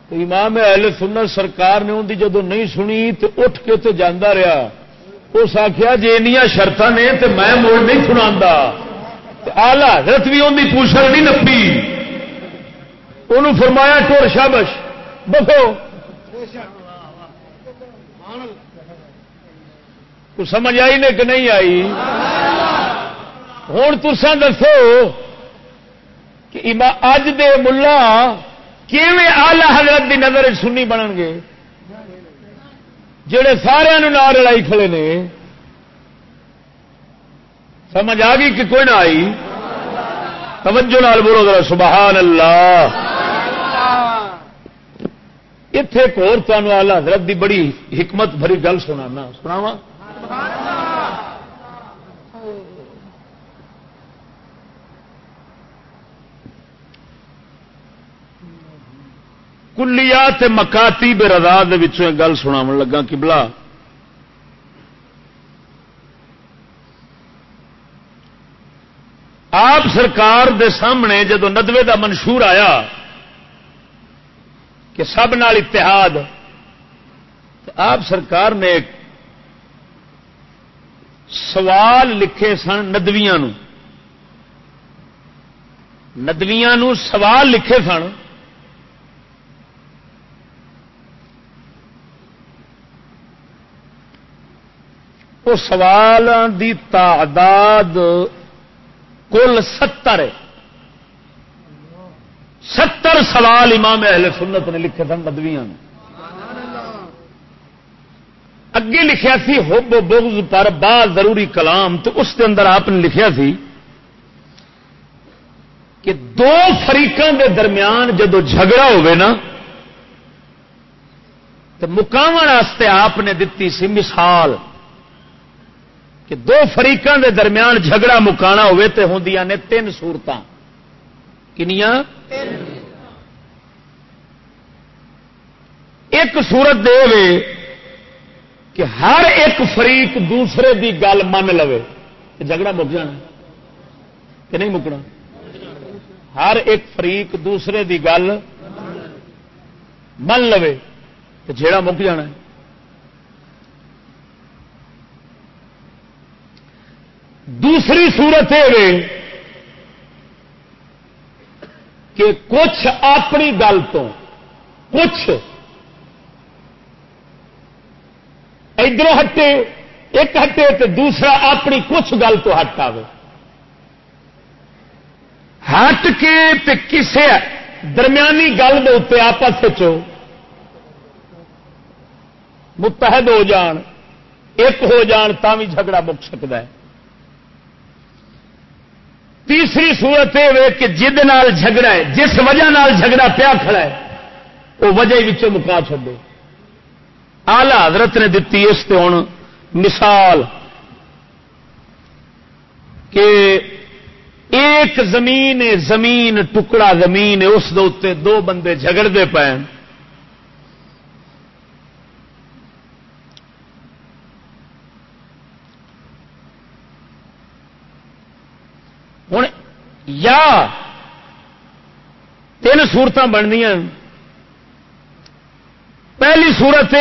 S1: تو امام اہل سنت سرکار نے ان کی جدو نہیں سنی تو اٹھ کے تو جانا رہا۔ اس آخیا جی ان شرط نے تو میں موڑ نہیں سنا آلہ حضرت بھی ان کی پوچھل نہیں نپی انہوں فرمایا ٹور شابش۔ بکو تو سمجھ آئی نے کہ نہیں آئی؟ ہوں تسا دسو کہ اج دے ملا کیویں آلہ حضرت دی نظر سنی بنن گے؟ جڑے سارا نہ لڑائی کھڑے نے، سمجھ آ گئی کہ کوئی نہ آئی؟ توجہ نال بولو ذرا، سبحان اللہ۔ اتے ایک اور تمہیں حضرت دی بڑی حکمت بھری گل سنا سناوا کلیات مکاتی بے رضا گل سنا لگا کہ بلا آپ سرکار دے سامنے جدو ندوے دا منشور آیا کہ سب نال اتحاد آپ سرکار نے ایک سوال لکھے سن ندویاں ندویاں سوال لکھے سن وہ سوال دی تعداد کل ستر ستر سوال امام اہل سنت نے لکھے سن ندویاں اگے لکھیا سی حب بغض پر با ضروری کلام تو اس کے اندر آپ نے لکھیا سی کہ دو فریقوں کے درمیان جدو جھگڑا ہوئے نا، تو مقام آپ نے دتی سی مثال۔ کہ دو فریقوں کے درمیان جھگڑا مکانا ہوئے تے ہوں نے تین سورت کنیا ایک سورت دے کہ ہر ایک فریق دوسرے دی گل من لو جھگڑا مک جانا کہ نہیں مکنا؟ ہر ایک فریق دوسرے دی گل من لو جیڑا مک جانا۔ دوسری صورت یہ کہ کچھ اپنی گل تو کچھ ادھر ہٹے، ایک ہٹے تو دوسرا اپنی کچھ گل تو ہٹ آئے ہٹ کے تے کسے درمیانی گل کے اتنے آپس متحد ہو جان، ایک ہو جان تا بھی جھگڑا مک سکتا ہے۔ تیسری صورت یہ کہ جد نال جھگڑا ہے، جس وجہ نال جھگڑا پیا کھڑا ہے، وہ وجہ مکا چڈے آلہ حضرت نے دتی اس سے ہوں مثال کہ ایک زمین زمین، ٹکڑا زمین اس دو بندے جھگڑتے پے ہوں یا تین سورت بننی پہلی سورت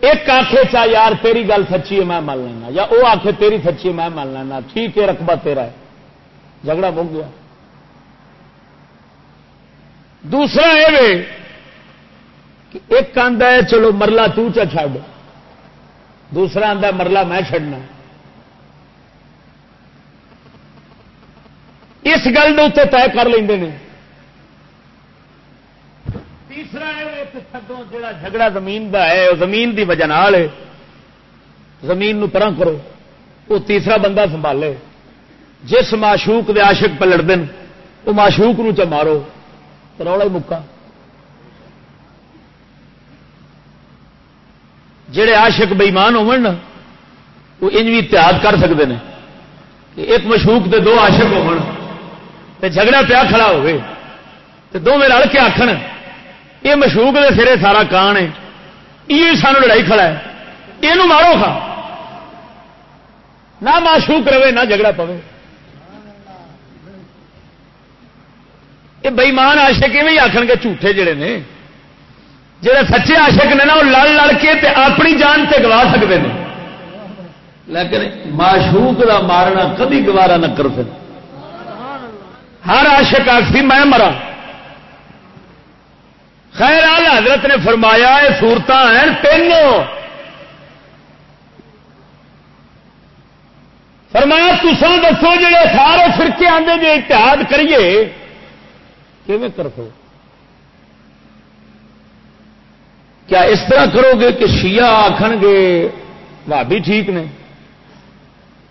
S1: ایک آخے چا یار تیری گل سچی ہے میں مان لینا یا وہ آخے تیری سچی ہے میں مان لینا ٹھیک ہے رقبہ تیرا ہے جھگڑا مک گیا دوسرا یہ ایک آدھا ہے چلو مرلا تا چڈ دوسرا آدھا مرلا میں چڈنا اس گل اتنے طے کر لیں تیسرا جڑا جھگڑا زمین دا ہے زمین دی وجہ ہے۔ زمین نو پرا کرو، وہ تیسرا بندہ سنبھالے۔ جس معشوق دے عاشق پلڑ دن وہ معشوق نو چ مارو۔ رولا ہی مکا۔ جڑے عاشق بےمان ہو وہ انج بھی اتحاد کر سکتے ہیں کہ ایک مشوق دے دو عاشق ہو جھگڑا پیا کھڑا ہوئے۔ تو دو میرے رل کے آخر یہ مشوق دے سرے سارا کان ہے۔ یہ سان لڑائی کھڑا ہے۔ یہ مارو کھا۔ نہ معشوق رہے، نہ جھگڑا پوے۔ یہ بئیمان آشے کہ آخر گے جھوٹے جڑے نے۔ جہے سچے آشک نے نا وہ لڑ لڑ کے تے اپنی جان تے گوا سکتے ہیں لیکن معشوق کا مارنا کبھی گوارا نہ کر سکتے ہر آشک آخری میں مرا۔ خیر آل حضرت نے فرمایا یہ سورت ہیں تینوں فرمایا تسان دسو جی سارے فرقے آتے جی اتحاد کریے کر سو کیا اس طرح کرو گے کہ شیعہ آخن گے بھابی ٹھیک نے؟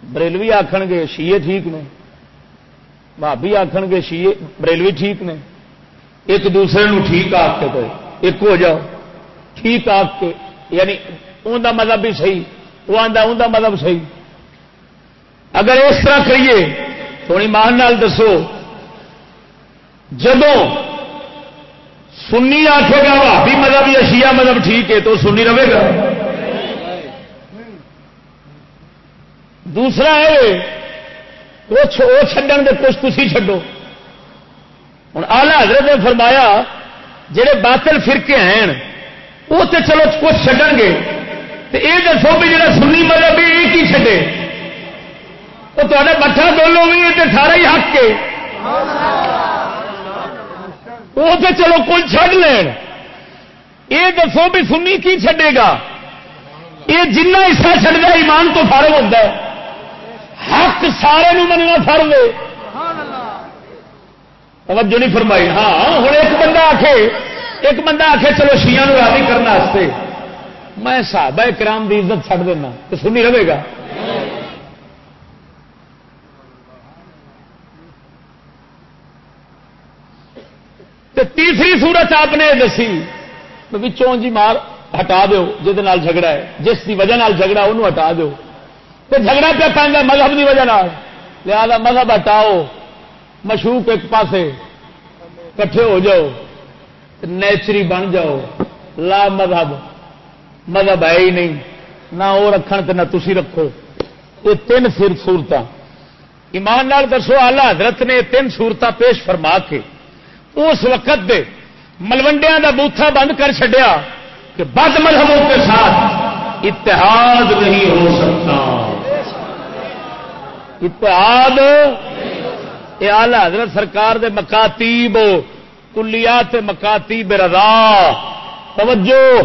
S1: بریلوی آخن گے شیے ٹھیک نے؟ بھابی آخن گے شیے بریلوی ٹھیک نے ایک دوسرے نو ٹھیک آخ کے تو ایک ہو جاؤ ٹھیک آخ کے یعنی ان کا مذہب بھی صحیح وہ آتا ان کا مذہب صحیح اگر اس طرح کریے تھوڑی مان نال دسو جب سنی آخے گا بھابی مذہب یا شیعہ مذہب ٹھیک ہے تو سنی رہے گا دوسرا ہے وہ چڈن گے کچھ تھی چڈو ہوں آلہ حضرت نے فرمایا جہے باطل فرقے ہیں، وہ تو چلو کچھ چڈن گے۔ تو یہ دسو بھی جا سنی مذہب یہ کی چڈے وہ تے بٹھا بولو بھی تو سارا ہی حق کے وہ تو چلو کل چڈ لین۔ یہ دسو بھی سنی کی چڈے گا۔ یہ جنہ حصہ چڑھتا ایمان تو فارغ ہوتا ہے۔ حق سارے مننا فرض ہے توجہ نہیں فرمائی۔ ہاں ہوں ایک بندہ آخے ایک بندہ آخے چلو شیا راضی کرنے میں صحابہ کرام کی عزت چھڑ دینا تو سنی رہے گا۔ تیسری صورت آپ نے دسی بچوں جی مار ہٹا دو جہد جھگڑا ہے۔ جس کی وجہ جھگڑا انہوں ہٹا دو تو جھگڑا پہ پہنتا مذہب کی وجہ لہذا مذہب ہٹاؤ مشوق ایک پاسے کٹھے ہو جاؤ، نیچری بن جاؤ۔ لا مذہب مذہب ہے ہی نہیں۔ نہ وہ رکھ نہ تھی رکھو۔ یہ تین سر سورت ایمان دسو آلہ حضرت نے تین سورت پیش فرما کے اس وقت دے ملوڈیا کا بوتھا بند کر چڈیا کہ بد مذہبوں کے ساتھ اتحاد نہیں ہو سکتا۔ اتحاد یہ آلہ حضرت سرکار دے مکاتیب کلیات مکاتیب رضا۔ توجہ۔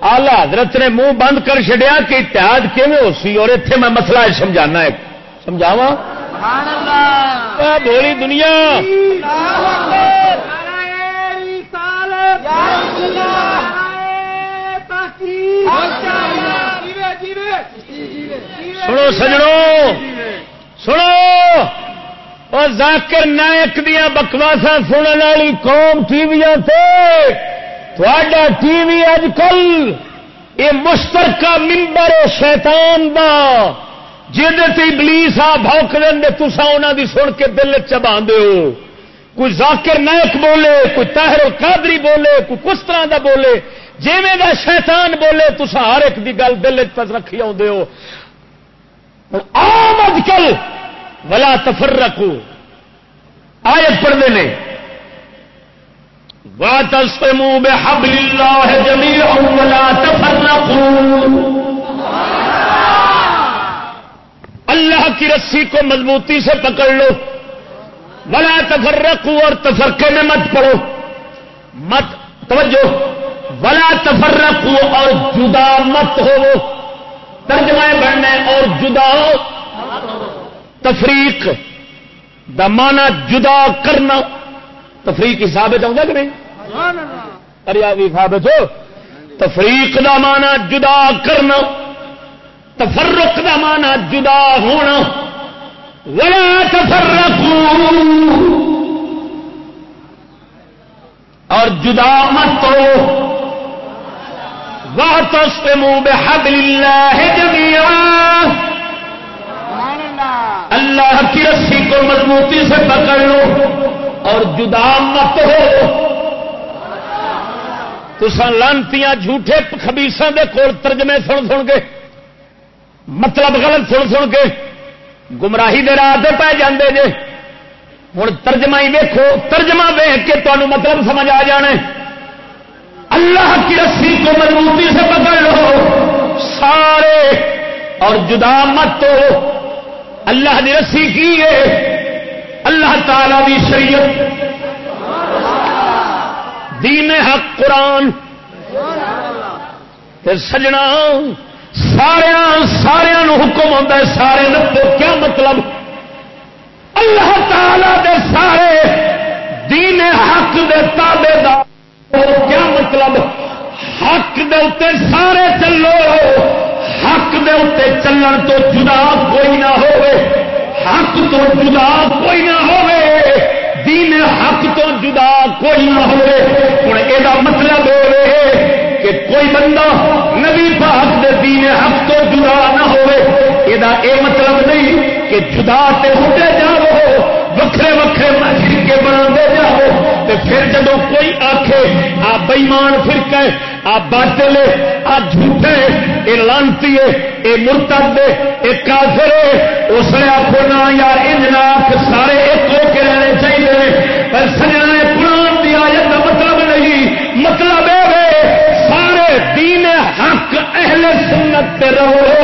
S1: آلہ حضرت نے منہ بند کر چڑیا کہ اتحاد کیون ہو سی اور اتنے میں مسئلہ سمجھانا ہے۔ سمجھاوا بولی دنیا۔ سنو سجڑوں سنو! اور ذاکر نائک دیا بکواسا سننے والی قوم ٹی وی ٹی وی اج کل یہ مشترکہ ممبر شیطان دا جی بلیس آ بوک دے تسا انہوں دی سن کے دل چبا ہو۔ کوئی ذاکر نائک بولے، کوئی تاہر قادری بولے، کوئی کس طرح دا بولے، جیویں دا شیطان بولے تسا ہر ایک دی گل دل چ رکھی آدھے ہو۔ آم اج کل ولا تفر رکھو آیت پڑھنے نے وَاتَصْفِمُوا بِحَبْلِ اللَّهِ جَمِيعًا وَلَا تَفَرَّقُوا۔ اللہ کی رسی کو مضبوطی سے پکڑ لو۔ ولا تفرقوا اور تفرقے میں مت پڑو۔ مت، توجہ، ولا تفرقوا اور جدا مت ہو ترجمہ بڑھنے اور جدا تفریق دمانا جدا کرنا تفریق ثابت ہوگا کہ نہیں؟ اریا بھی ثابت ہو۔ تفریق دا مانا جدا کرنا، تفرق دا مانا جدا ہونا۔ ولا تفرق اور جدا مت ہو وہ تو جميعا. اللہ کی رسی کو مضبوطی سے پکڑ لو اور جدا مت ہو. تو لانتی جھوٹے خبیسوں کے کول ترجمے سن سن کے مطلب غلط سن سن کے گمراہی دے راہ پہ جاندے جے۔ ہوں ترجمہ ہی ویکو ترجمہ ویخ کے تمہیں مطلب سمجھ آ جانے اللہ کی رسی کو مضبوطی سے پکڑ لو۔ سارے اور جدا مت تو۔ اللہ نے رسی کی ہے۔ اللہ تعالی کی شریعت۔ دین حق قرآن۔ سجنا۔ سارا سارا حکم ہوتا ہے، سارے نپو۔ کیا مطلب؟ اللہ تعالی دے سارے دین حق دے تابے دار۔ کیا مطلب؟ حق دے سارے چلو۔ حق دے چلن تو جدا کوئی نہ ہو حق تو جدا کوئی نہ ہو دین حق تو جدا کوئی نہ ہو ہوں یہ مطلب ہوئے کہ کوئی بندہ نبی پاک دے دین حق تو جدا نہ ہوئے۔ یہ مطلب نہیں کہ جدا تے ہوتے جاؤ وکھرے وکھرے پھر جب کوئی آخے آ بئیمان فرقہ آ باطل آ جھوٹے یہ لانتی ہے یہ مرتد ہے یہ کافر ہے اس نے آخو نہ یار ان سارے ایک ہو کے رہنے چاہیے پر سجنا قرآن کی آیت کا مطلب نہیں مطلب ہے دین حق اہل سنت رہو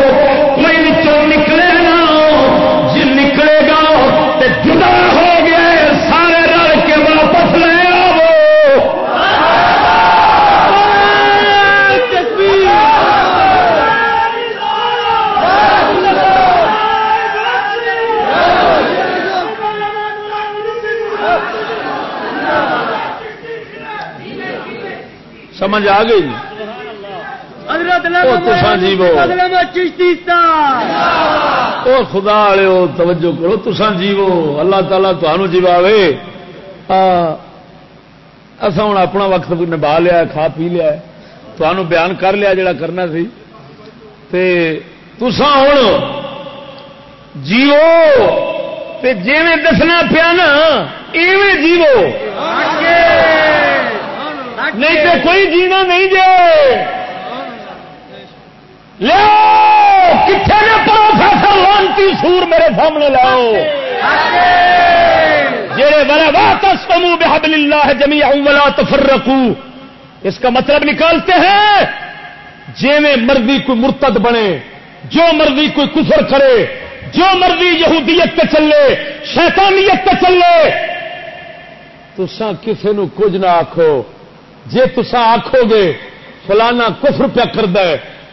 S1: سمجھ آ گئی؟ خدا توجہ کرو تسان جیو اللہ تعالیٰ تمہوں جیواوے اصا ہوں اپنا وقت نبا لیا کھا پی لیا تمہوں بیان کر لیا جڑا کرنا سی۔ تسا ہوں جیو۔ جی دسنا پیا نا ایویں جیو۔ نہیں تو کوئی جینا نہیں جی کتنے پروفیسر لانتی سور میرے سامنے لاؤ؟ جڑے بڑے بات اللہ جمی ولا تفرقو اس کا مطلب نکالتے ہیں جی میں مرضی کوئی مرتد بنے، جو مرضی کوئی کفر کرے، جو مرضی یہودیت پہ چلے، شیطانیت پہ چلے تسا کسی نو کچھ نہ آخو جی تسا آخو گے فلانا کفر پیا کرد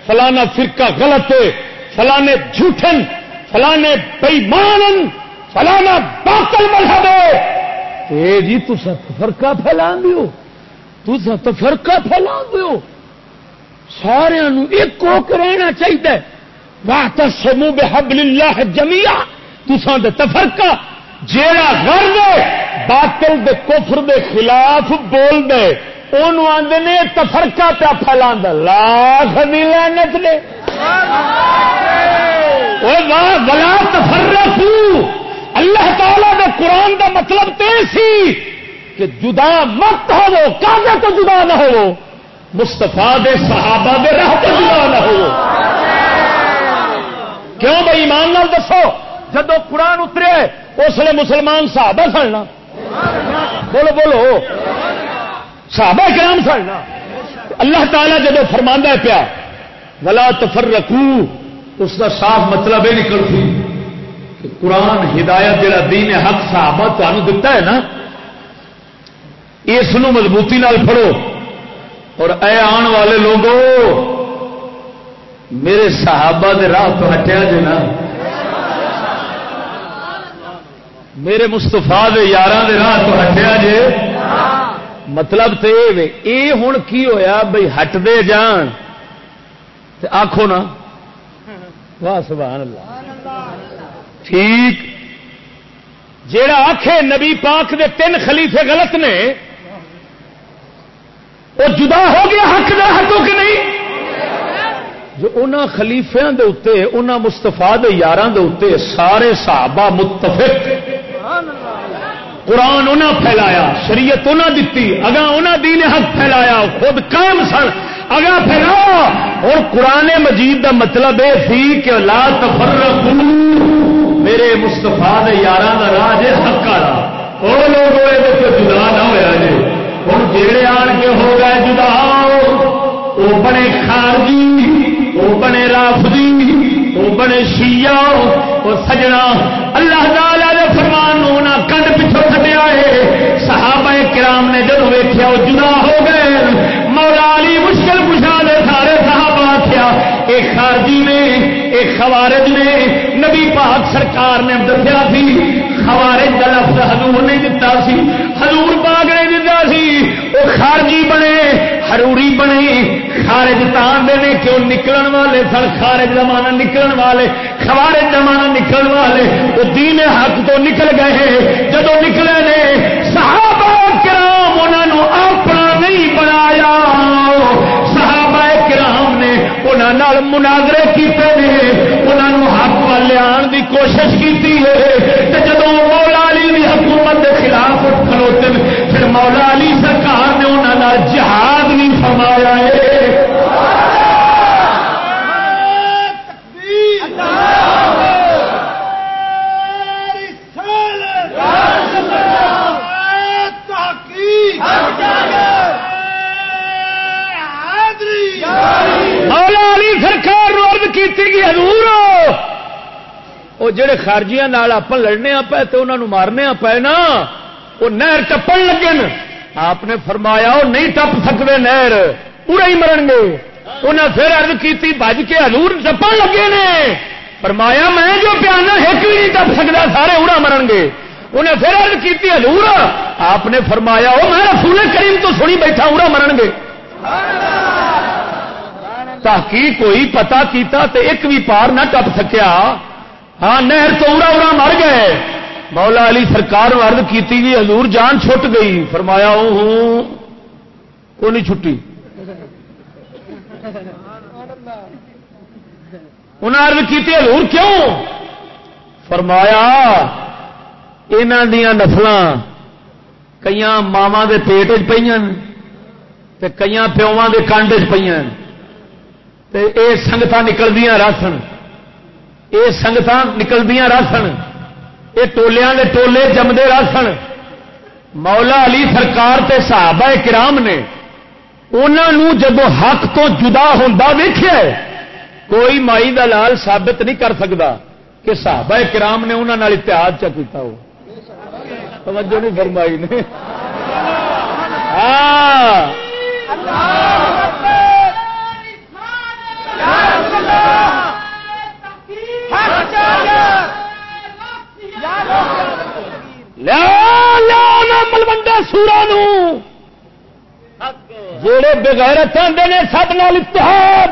S1: فلانا فرقہ غلط ہے، فلانے جھوٹن، فلانے بےمان فلانا باطل مذہب ہے۔ جی تسا فرقہ پھیلا دیو تسا تو فرقہ پھیلا دیو۔ سارا ایک ہو کے رہنا چاہیے واہ تو سمو بحبل اللہ جمیا تسان دے تفرقہ جیڑا غرض باطل دے کفر دے خلاف بول دے آدھے تفرقہ پیا پھیلا لاکھ بھی لینت نے۔ بلا تفرق اللہ تعالی دے قرآن دا مطلب تو سی کہ جدا مت ہو کاغذ تو جدا نہ ہو مستفا دے صحابہ دے راہ تو جدا نہ ہو کیوں بھائی؟ ایمان نال دسو جب قرآن اترے، اس لیے مسلمان صحابہ سڑنا بولو بولو۔ صحابہ کرام سڑنا اللہ تعالیٰ جب فرما پیا، ولا تفر رکھو اس کا صاف مطلب یہ نکلتی کہ قرآن ہدایت جڑا دین حق صحابہ تمہیں دتا ہے نا، اس مضبوطی نال پڑھو۔ اور اے آن والے لوگوں میرے صحابہ دے راہ تو ہٹیا جی نا۔ میرے مستفا یار راہ تو ہٹیا جے۔ مطلب تو یہ ہوں کی ہویا؟ بھائی ہٹتے جان۔ تے آخو نا۔ واہ سبحان اللہ ٹھیک۔ جیڑا آخے نبی پاک دے تین خلیفے غلط نے، وہ جدا ہو گیا حق دے ہاتھوں کہ نہیں؟ جو ان خلیفیا دے اتنے ان مستفا یار دے اتنے سارے صحابہ متفق۔ قرآن انہیں پھیلایا، شریعت انہیں دیتی اگا انہیں دین حق پھیلایا، خود قائم سن اگا پھیلایا اور قرآن مجید دا مطلب یہ سی کہ لا تفرق میرے مستفا یار کا راج حق کا والا۔ وہ لوگ جدا نہ ہوا جی ہوں جیڑے آن کے ہو گئے جدا وہ بنے خارجی وہ بنے رافضی وہ بنے شیعہ وہ سجنا، اللہ تعالی نے وہ جدا ہو گئے. مولا علی مشکل پوچھا دے سارے صحابہ آخیا، ایک خارجی نے، ایک خوارج نے، نبی پاک سرکار نے دسیا سی، خوارج کا لفظ حضور نہیں دتا سی، حضور پاک نے دتا سی، وہ خارجی بنے ہروڑی بنے، خارج تان دے کیوں نکلن والے سن؟ خارج زمانہ نکلن والے، خوارج زمانہ نکلن والے، وہ دین حق تو نکل گئے جدو نکلے نے، صحابہ نال مناظرے کیتے ہیں انہوں حق والے آن کی کوشش کی ہے۔ جب مولا علی بھی حکومت کے خلاف کھلوتے پھر مولا علی سرکار نے انہوں جہاد بھی فرمایا ہے۔ سرکار کی حضور وہ جڑے خارجیاں آپ لڑنے پے تو انہوں مارنے پے نا وہ نہر ٹپن لگے آپ نے فرمایا وہ نہیں ٹپ سکتے نہر پورا ہی مرن گے۔ انہیں پھر ارد کی بج کے ہزور ٹپن لگے نے۔ فرمایا، میں جو پیانا ایک بھی نہیں ٹپ سکتا سارے اڑا مرن گے۔ انہیں پھر ارد کی ہزور آپ نے فرمایا وہ میں رسول کریم تو سنی بیٹھا اڑا مرن گے۔ تحقیق کوئی پتا کیتا تے ایک بھی پار نہ ٹپ سکیا۔ ہاں نہر تو اڑا اڑا مر گئے۔ مولا علی سرکار ورد کی گئی حضور جان چھٹ گئی۔ فرمایا ہوں کو نہیں چھٹی۔ انہیں ارد کی حضور کیوں؟ فرمایا یہاں دیا نسل کئی ماوا کے پیٹ پہ کئی پیوا کے کانڈ چ پہ یہ سنگت نکلدیا رسن یہ سنگت نکلدیا رسن یہ ٹولیاں ٹولے جمدے رسن مولا علی سرکار تے صحابہ کرام نے انہوں جب حق تو جدا ہوتا ویخیا کوئی مائی دلال ثابت نہیں کر سکتا کہ صحابہ کرام نے انہوں اتحاد چا ہو۔ توجہ نہیں فرمائی نے۔ ہاں۔ ملوڈا سورا جڑے بغیر آتے نے سب نال اتحاد،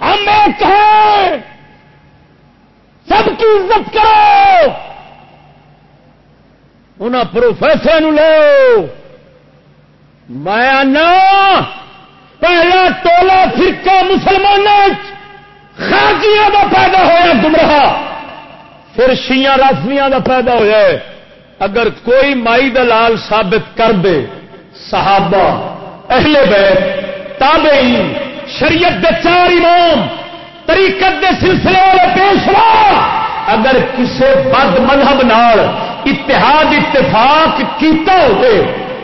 S1: ہم ایک ہیں۔ سب کی عزت کرو۔ ان پروفیسر لو۔ میں پہلا ٹولا فرقہ مسلمانوں خاجیاں کا پیدا ہوا گمراہ۔ پھر شیاں رسمیاں کا پیدا ہو جائے اگر کوئی مائی دلال ثابت کر دے، صحابہ، اہل بیت، تابعین، شریعت دے چار امام، طریقت دے سلسلے والے پیشوا، اگر کسی بد مذہب نال اتحاد، اتفاق کیتا ہوئے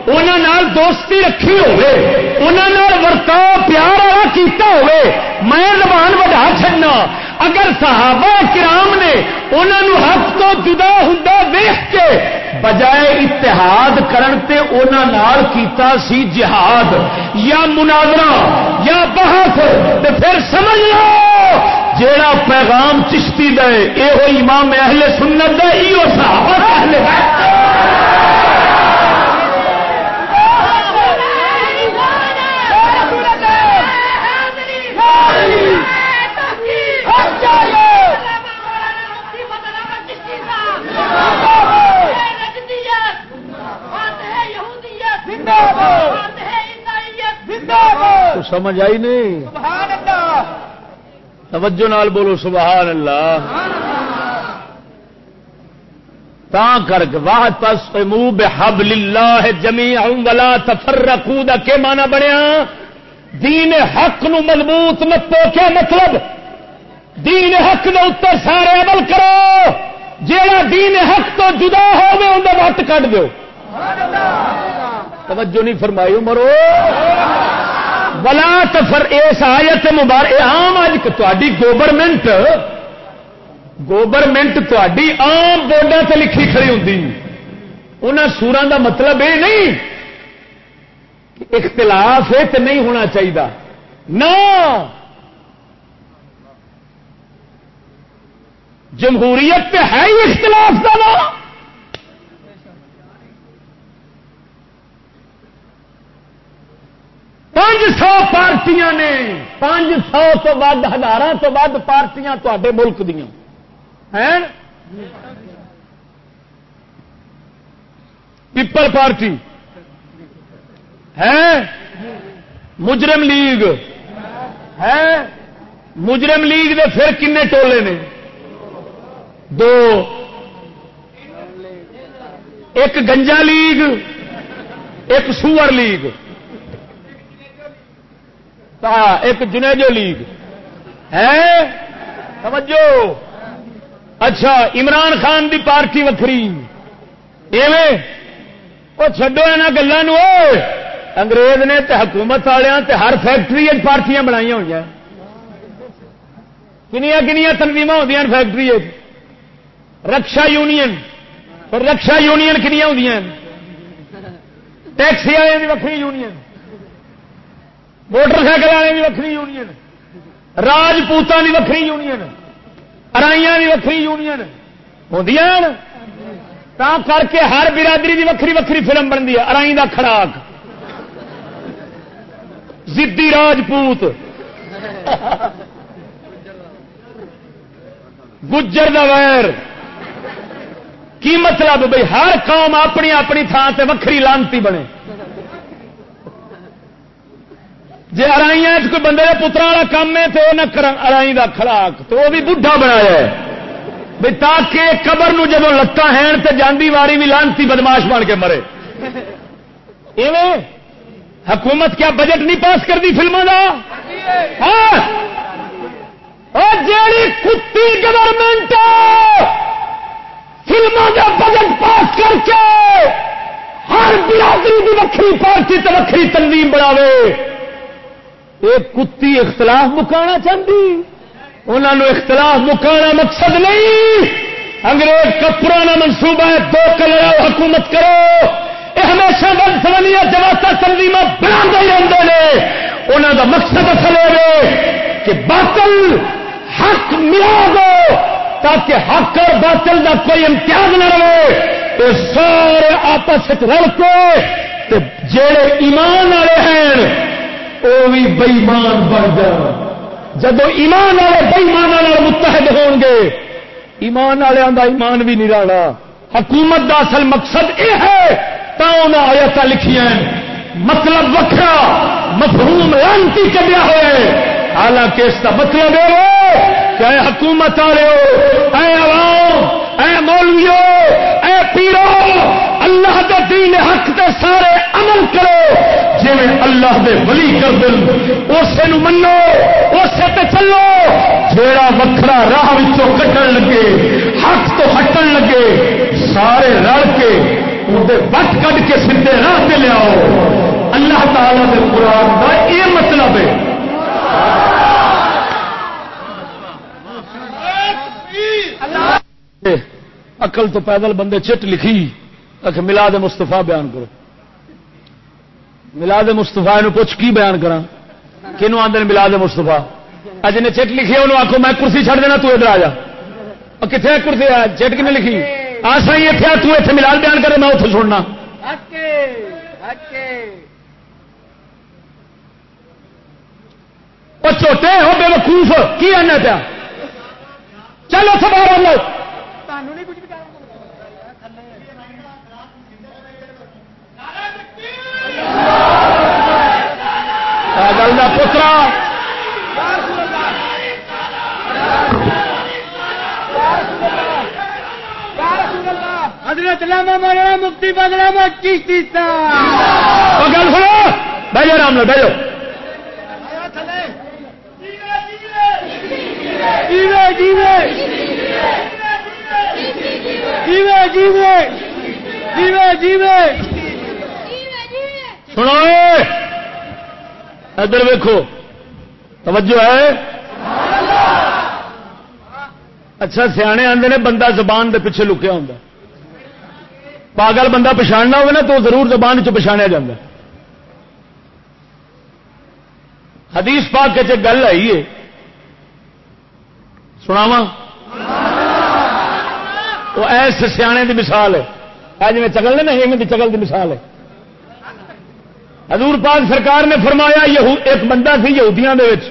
S1: انہوں دوستی رکھی ہونا ورتاؤ، پیار والا کیتا ہوئے میں زبان وڈا چڑنا اگر صحابہ کرام نے انہوں حق تو جدا ہوں دیکھ کے بجائے اتحاد کرن تے انہوں کیتا سی جہاد، یا مناظرہ، یا بحث، تے پھر سمجھ لو، جیڑا پیغام چشتی دے یہ امام اہل سنت دے یہ صحابہ اہل سمجھ آئی نہیں؟ توجہ نال بولو سبحان اللہ۔ تا کر کے واہ پس منہ بحبل اللہ جمی ولا تفرقوا دا کے معنی بنیا؟ دین حق نو مضبوط نپو کیا مطلب؟ دین حق دے اتر سارے عمل کرو۔ جیڑا دین حق تو جدا ہوگا اندر وٹ کٹ دو توجہ نہیں فرمائی مرو ولا تفر، اس آیت مبارک عام اج تاری گورنمنٹ گورنمنٹ تاری آم بورڈوں سے لکھی کھڑی ہوں ان سورا کا مطلب یہ نہیں اختلاف ہے تو نہیں ہونا چاہیے نہ! جمہوریت پہ ہے ہی اختلاف کا نا پانچ سو پارٹیاں نے پانچ سو تو ود ہزار تو ود پارٹیاں تے ملک دیا پیپل پارٹی۔ ہے مجرم لیگ۔ ہے مجرم لیگ دے پھر کنے ٹولے نے؟ دو۔ ایک گنجا لیگ ایک سور لیگ۔ ایک جنیجو لیگ۔ ہے؟ سمجھو اچھا عمران خان دی پارٹی وکری ایویں؟ وہ چڈو یہاں گلوں انگریز نے تے حکومت والوں تے ہر فیکٹری پارٹیاں بنائی ہوئی کنیا کنیا تنظیم ہوتی factory rickshaw union. Rickshaw union کنیا ہوں ٹیکسی والے کی وکری یونین۔ موٹر سائیکل والے کی وکری یونین راجپوتوں کی وکری یونین ارائیاں کی وکری یونین ہوں تا کر کے ہر برادری کی وکری وکری فلم بنتی ہے، ارائی کا کھڑاک۔ زدی راجپوت۔ گجر دا ویر۔ کی مطلب؟ بھائی ہر قوم اپنی اپنی تھان سے وکری لانتی بنے۔ جی ارائیاں کوئی بندے کے پترا والا کام ہے تو نہ ارائی کا کھڑاک تو وہ بھی بڑھا بنایا ہے۔ تاکہ قبر نو جب لتاں ہیں تو جاندی واری بھی لانتی بدماش بن کے مرے۔ ایویں؟ حکومت کیا بجٹ نہیں پاس کر دی فلموں کا ہاں۔ جیڑی کتی گورنمنٹ فلموں کا بجٹ پاس کر کے ہر برادری کی وکری پارٹی تو وکری تنظیم بناوے۔ ایک کتی اختلاف مکانا چاہتی انہوں اختلاف مکانا مقصد نہیں۔ انگریز کا پرانا منصوبہ ہے، دو کلر حکومت کرو۔ یہ ہمیشہ بند سمنیا جماعت تنظیم بنا ہی رہتے ہیں انہوں کا مقصد اصل ہے کہ باطل حق ملا دو، تاکہ حق اور باطل کا کوئی امتیاز نہ رہے۔ تو سارے آپس رل کے جڑے ایمان والے ہیں وہ بھی بئیمان بن جان جب ایمان والے بئیمان متحد ہون گے، ایمان والوں کا ایمان بھی نہیں رہنا۔ حکومت کا اصل مقصد یہ ہے تو انہیں آیات لکھیا مطلب وکرا مفہوم لانتی کدیا ہوئے حالانکہ اس کا مطلب یہ کہ اے حکومت والے اے عوام، اے مولویو اے پیرو، اللہ کے دین حق تے سارے عمل کرو جی اللہ دے ولی کر دن اسے منو اسے تے چلو جیڑا وکرا راہ کٹن لگے حق تو ہٹن لگے سارے رل کے اندر وٹ کٹ کے سیدے راہ پہ لیاؤ اللہ تعالی دے قرآن کا یہ مطلب ہے اقل تو پیدل بندے چٹ لکھی ملا دے مستفا بیان کرو ملاد مستفا پوچھ کی بیان کرا کنو آدھے ملاد مستفا اج نے چٹ لکھی انہوں آخو میں کرسی چھڑ دینا تو ادھر آ جا۔ کتنے کرسی؟ چٹ کن لکھی؟ آ سی اتنے تے ملاد بیان کرے میں اتنے سننا۔ چوٹے ہو بے وقوف کی آنا پیا؟ چلو سب لو گل کا پوترا حضرت لاما مارا مفتی بدلا مچی گل سنو بہ جاؤ رام بہ جاؤ جیوے جیوے۔ جیوے جیوے۔ جیوے جیوے۔ سنو۔ ادھر ویکو توجہ ہے؟ اچھا سیانے آتے نے بندہ زبان دے پیچھے لکیا ہوں پاگل بندہ پچھاڑنا ہوگا نا تو ضرور زبان چچھاڑیا جا حدیث پاک کے گل آئی ہے۔ سناوا وہ ایس سیانے دی مثال ہے۔ جی میں چگل نا، ایویں دی چگل دی مثال ہے۔ حضور پاک سرکار نے فرمایا ایک بندہ سی یہودیاں دے وچ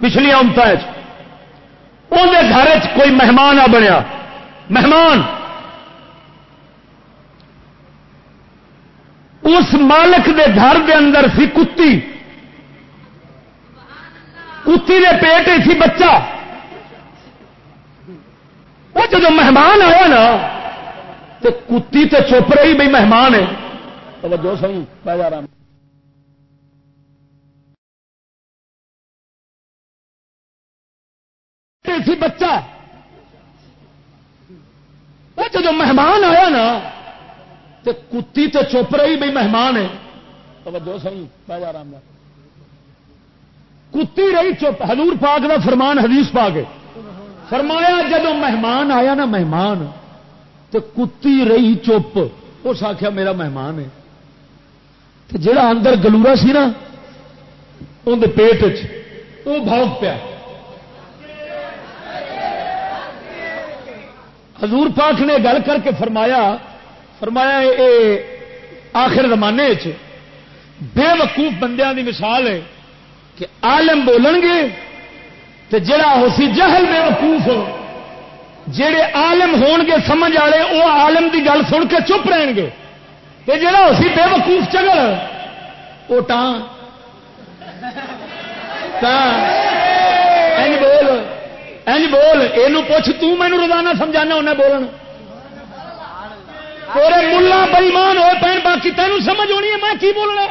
S1: پچھلیا امت اندر گھر کوئی مہمان آ بنیا۔ مہمان۔ اس مالک دے گھر دے اندر سی کتی۔ کتی دے پیٹ سی بچہ۔ وہ جب مہمان آیا نا، تو کتی تو چپ رہی بھائی مہمان ہے۔ جو سی پہ جا رہا سی بچہ۔ جب مہمان آیا نا تو کتی تو چپ رہی بھائی مہمان ہے۔ جو سی پہ جا رہا کتی رہی چپ۔ حضور پاک کا فرمان حدیث پا کے فرمایا جب مہمان آیا نا، مہمان تو کتی رہی چپ۔ اس آخیا میرا مہمان ہے۔ تو جڑا اندر گلورا سی نا اندر پیٹ وہ بھوک پیا۔ حضور پاک نے گل کر کے فرمایا فرمایا اے آخر زمانے بے وقوف بندیاں دی مثال ہے کہ عالم بولن گے تو جڑا ہو سی جہل بے وقوف جڑے عالم ہون گے، سمجھ والے وہ عالم دی گل سن کے چپ رہن گے۔ تے جڑا ہو سی بے وقوف چگل وہ ٹان بول۔ این بول یہ پوچھ تین روزانہ سمجھانا انہیں بولن پورے ملا بئیمان ہو پین باقی تینوں سمجھ ہونی ہے میں کی بولنا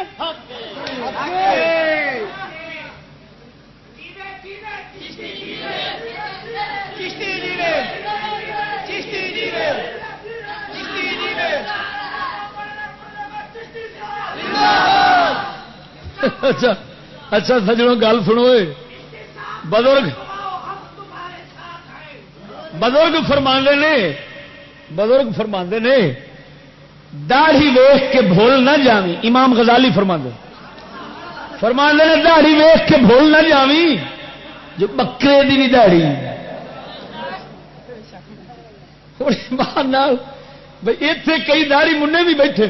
S1: اچھا اچھا سجڑوں گل سنو بزرگ بزرگ فرما نے، بزرگ فرما نے، داڑھی ویخ کے بھول نہ جاوی امام غزالی فرما فرما نے داڑھی ویخ کے بھول نہ جاوی جو بکرے دی بھی داڑھی بھائی اتے کئی داڑھی منہ بھی بیٹھے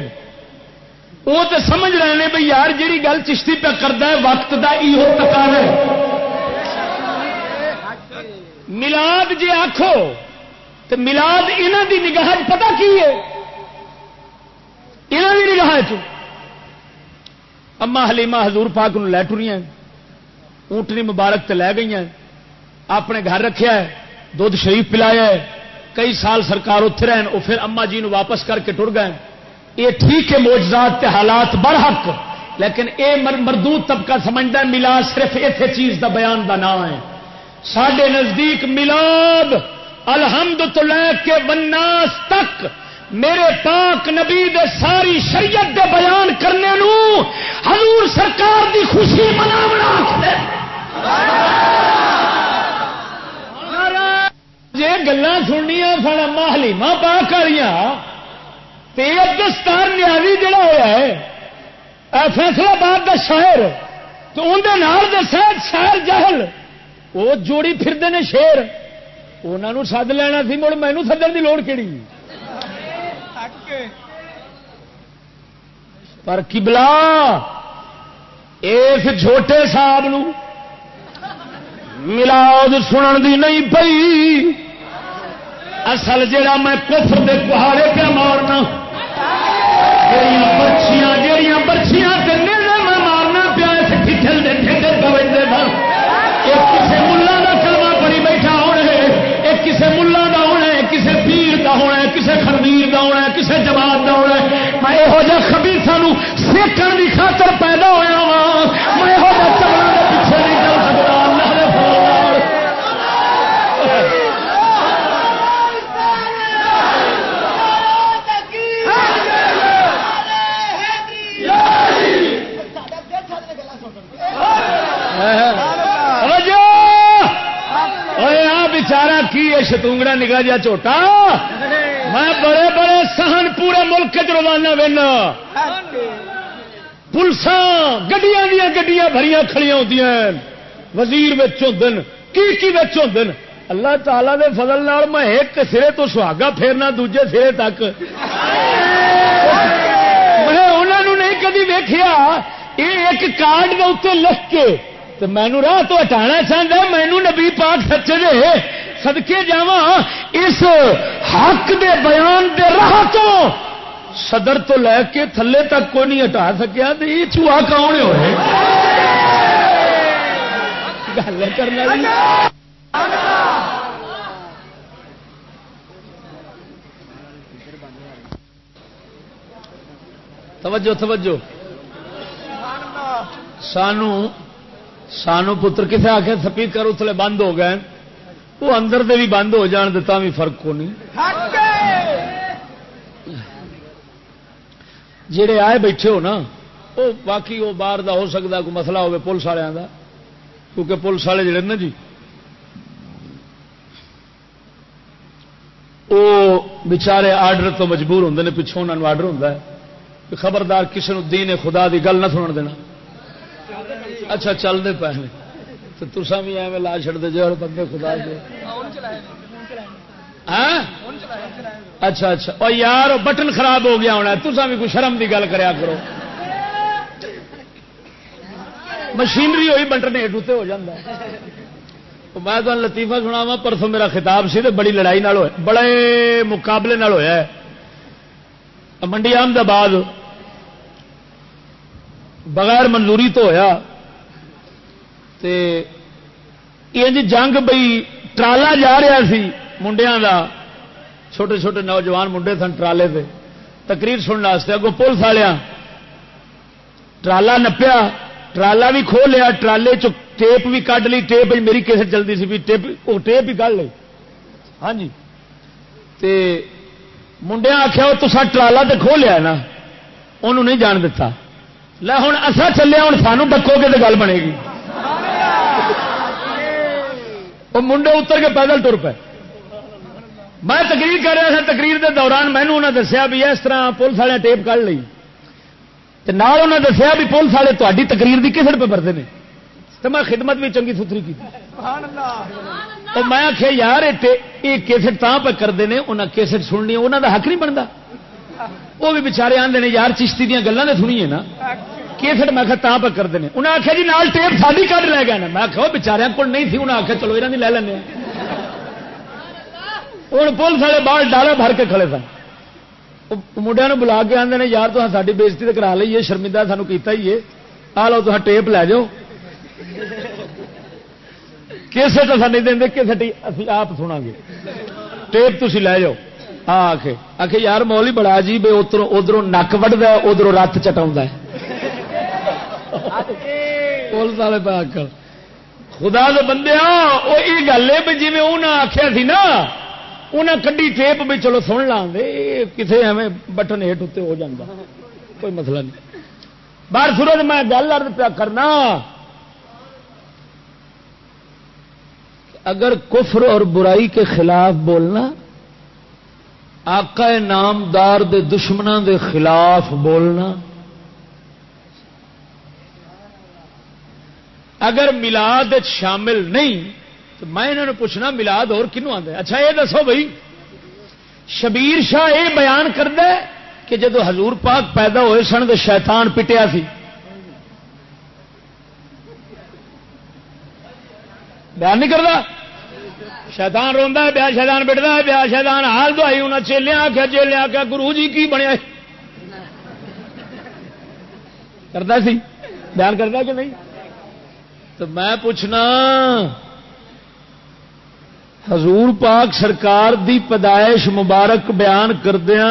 S1: وہ تو سمجھ رہے ہیں بھائی یار جیڑی گل چشتی پہ کرتا ہے، وقت کا یہ پکا ہے۔ ملاد جی آخو تو ملاد یہاں دی نگاہ پتا کی ہے؟ یہاں دی نگاہ اما حلیما حضور پاک لے ٹری اونٹنی مبارک تے لے گئی ہیں۔ اپنے گھر رکھیا ہے دھد شریف پلایا ہے۔ کئی سال سرکار اتے رہن وہ پھر اما جی نو واپس کر کے ٹر گئے یہ ٹھیک ہے موجزات تے حالات برحق، لیکن اے مردود طبقہ سمجھتا ہے ملاد صرف اتنے چیز دا بیان دا نام ہے۔ سڈے نزدیک ملاد الحمد تو لے کے وناس تک میرے پاک نبی دے ساری شریعت دے بیان کرنے نو حضور سرکار دی خوشی منا جی گلا سننیا سن اما حلیما پا کریاں دستار نیازی جڑا ہوا ہے فیصلہ باد کا شہر تو اندر شہر جہل وہ جوڑی پھرتے ہیں شیر۔ انہوں سد لینا سی، مڑ مینو سدن کی لوڑ کہڑی پر کبلا اس چھوٹے صاحب ملاد سنن دی نہیں پئی۔ اصل جڑا میں کفر دے کہاڑے پہ مارنا برچیاں سانو سیکھن کی خاطر پیدا ہوا وا میں بچارا کی ہے شتونگڑا نگاہ جا چھوٹا میں بڑے بڑے سہن پورے ملک چ روزانہ وینا۔ پولیساں گڈیاں دیا گڈیاں بھریاں کھڑیاں ہوتی وزیر ہوں کی کی ہوں اللہ تعالی دے فضل نال میں ایک سرے تو سہاگا پھیرنا، دوجے سرے تک۔ میں انہوں نہیں کدی ویکیا یہ ایک کارڈ کے اتنے لکھ کے تو مینو راہ تو ہٹانا چاہتا مینو نبی پاک سچے دے۔ سدکے جا اس حق دے بیان دے راہ تو صدر تو لے کے تھلے تک کوئی نہیں ہٹا سکیا تو یہ چوہا کون ہوئے گل کرنا توجہ توجہ۔ سانو سانو پتر کتنے آ کے سپیکر اتلے بند ہو گئے۔ وہ اندر دے بھی بند ہو جان دیتا بھی فرق کو نہیں جڑے آئے بیٹھے ہو نا وہ باقی وہ باہر دا ہو سکتا کوئی مسئلہ ہوگا پولیس والوں کا کیونکہ پولیس والے جڑے نا جی وہ بچارے آرڈر تو مجبور ہوں نے، پچھوں انہوں آرڈر ہوں خبردار کسی نے دین خدا دی گل نہ سن دینا۔ اچھا چلتے پے تو تسا بھی ایویں لا چڑتے جو بندے خدا دے۔ ہاں؟ اچھا اچھا۔ اور یار بٹن خراب ہو گیا ہونا تسا بھی کوئی شرم کی گل کریا کرو۔ مشینری ہوئی، بٹن ہیٹ اتنے ہو جاتا میں تو لطیفہ سنا وا پرسوں میرا خطاب سی بڑی لڑائی نال ہوئے، بڑے مقابلے نال ہویا ہے۔ منڈی احمد آباد بغیر منظوری تو ہویا۔ تے جی جنگ بئی ٹرالا جا رہا سی منڈیا کا چھوٹے چھوٹے نوجوان منڈے سن ٹرالے سے تقریر سننے واسطے اگوں پولیس والیا ٹرالا نپیا، ٹرالا بھی کھو لیا، ٹرالے ٹیپ بھی کھ لی۔ ٹیپ میری کیسے چلتی سی ٹیپ وہ ٹیپ ہی کھ لی ہاں جی۔ تے منڈیا آخیا وہ تصا ٹرالا تو کھو لیا نا۔ انہوں نہیں جان دتا۔ لے ہوں اصا چلے ہوں سانو ڈکو گے تو گل بنے گی۔ وہ منڈے اتر کے پیدل تر پے۔ میں تقریر کر رہا تھا، تقریر دے دوران مینو انہیں دسیا بھی اس طرح پولیس والے ٹیپ کھ لی انہیں دسیا بھی پولیس والے تاری تقریر کی کسر پہ برتے ہیں تو میں خدمت بھی چنگی ستری کی۔ تو میں آخیا یار، یہ کیسٹ تا پہ کرتے ہیں انہیں کیسٹ سننی انہوں کا حق نہیں بنتا وہ بھی بچارے آتے ہیں یار، چشتی دیا گلیں نے سنیے نا۔ کیسٹ میں تا پہ کرتے ہیں انہیں آخیا جی نال ٹیپ ساری کٹ لے گئے میں آخیا بچارے کو نہیں تھی انہیں آخیا چلو یہاں لے لینا ہوں پولیس والے باہر ڈالا بھر کے کھڑے سن۔ منڈیا بلا کے آدھے یار تو ساری بےزتی تو کرا لیے شرمندہ سانو کیتا ہی ہے۔ آ لو تو ٹیپ لے جاؤ۔ کیسے تو نہیں دیں کسے آپ سنا گے۔ ٹیپ تھی لے جاؤ۔ ہاں آ آ کے یار مولی بڑا جی بے ادھر ادھر نک وڈد ادھر رت چٹا پولیس والے پہ آ خدا دے بندے وہ یہ گل ہے جی انہیں آخیا سی نا انہیں کڈی ٹیپ بھی چلو سن لا دے کسی ایویں بٹن ہیٹ اتنے ہو جاتا کوئی مسئلہ نہیں۔ بار سورج، میں گل ارد پیا کرنا، اگر کفر اور برائی کے خلاف بولنا، آقا نامدار دے دشمنوں دے خلاف بولنا اگر ملاد شامل نہیں، تو میں انہوں نے پوچھنا، ملاد اور کنو آدھے اچھا یہ دسو بھائی، شبیر شاہ یہ بیان کرد کہ جدو حضور پاک پیدا ہوئے سن تو شیطان پٹیا سی۔ بیان نہیں کرتا شیطان روا ہے بیا شیطان پٹتا ہے بیا شیطان حال دوائی انہیں چیلیا آخیا چیلیا آخیا گرو جی کی بنیا کرتا سی؟ بیان کرتا کہ نہیں؟ تو میں پوچھنا، حضور پاک سرکار دی پیدائش مبارک بیان کردیا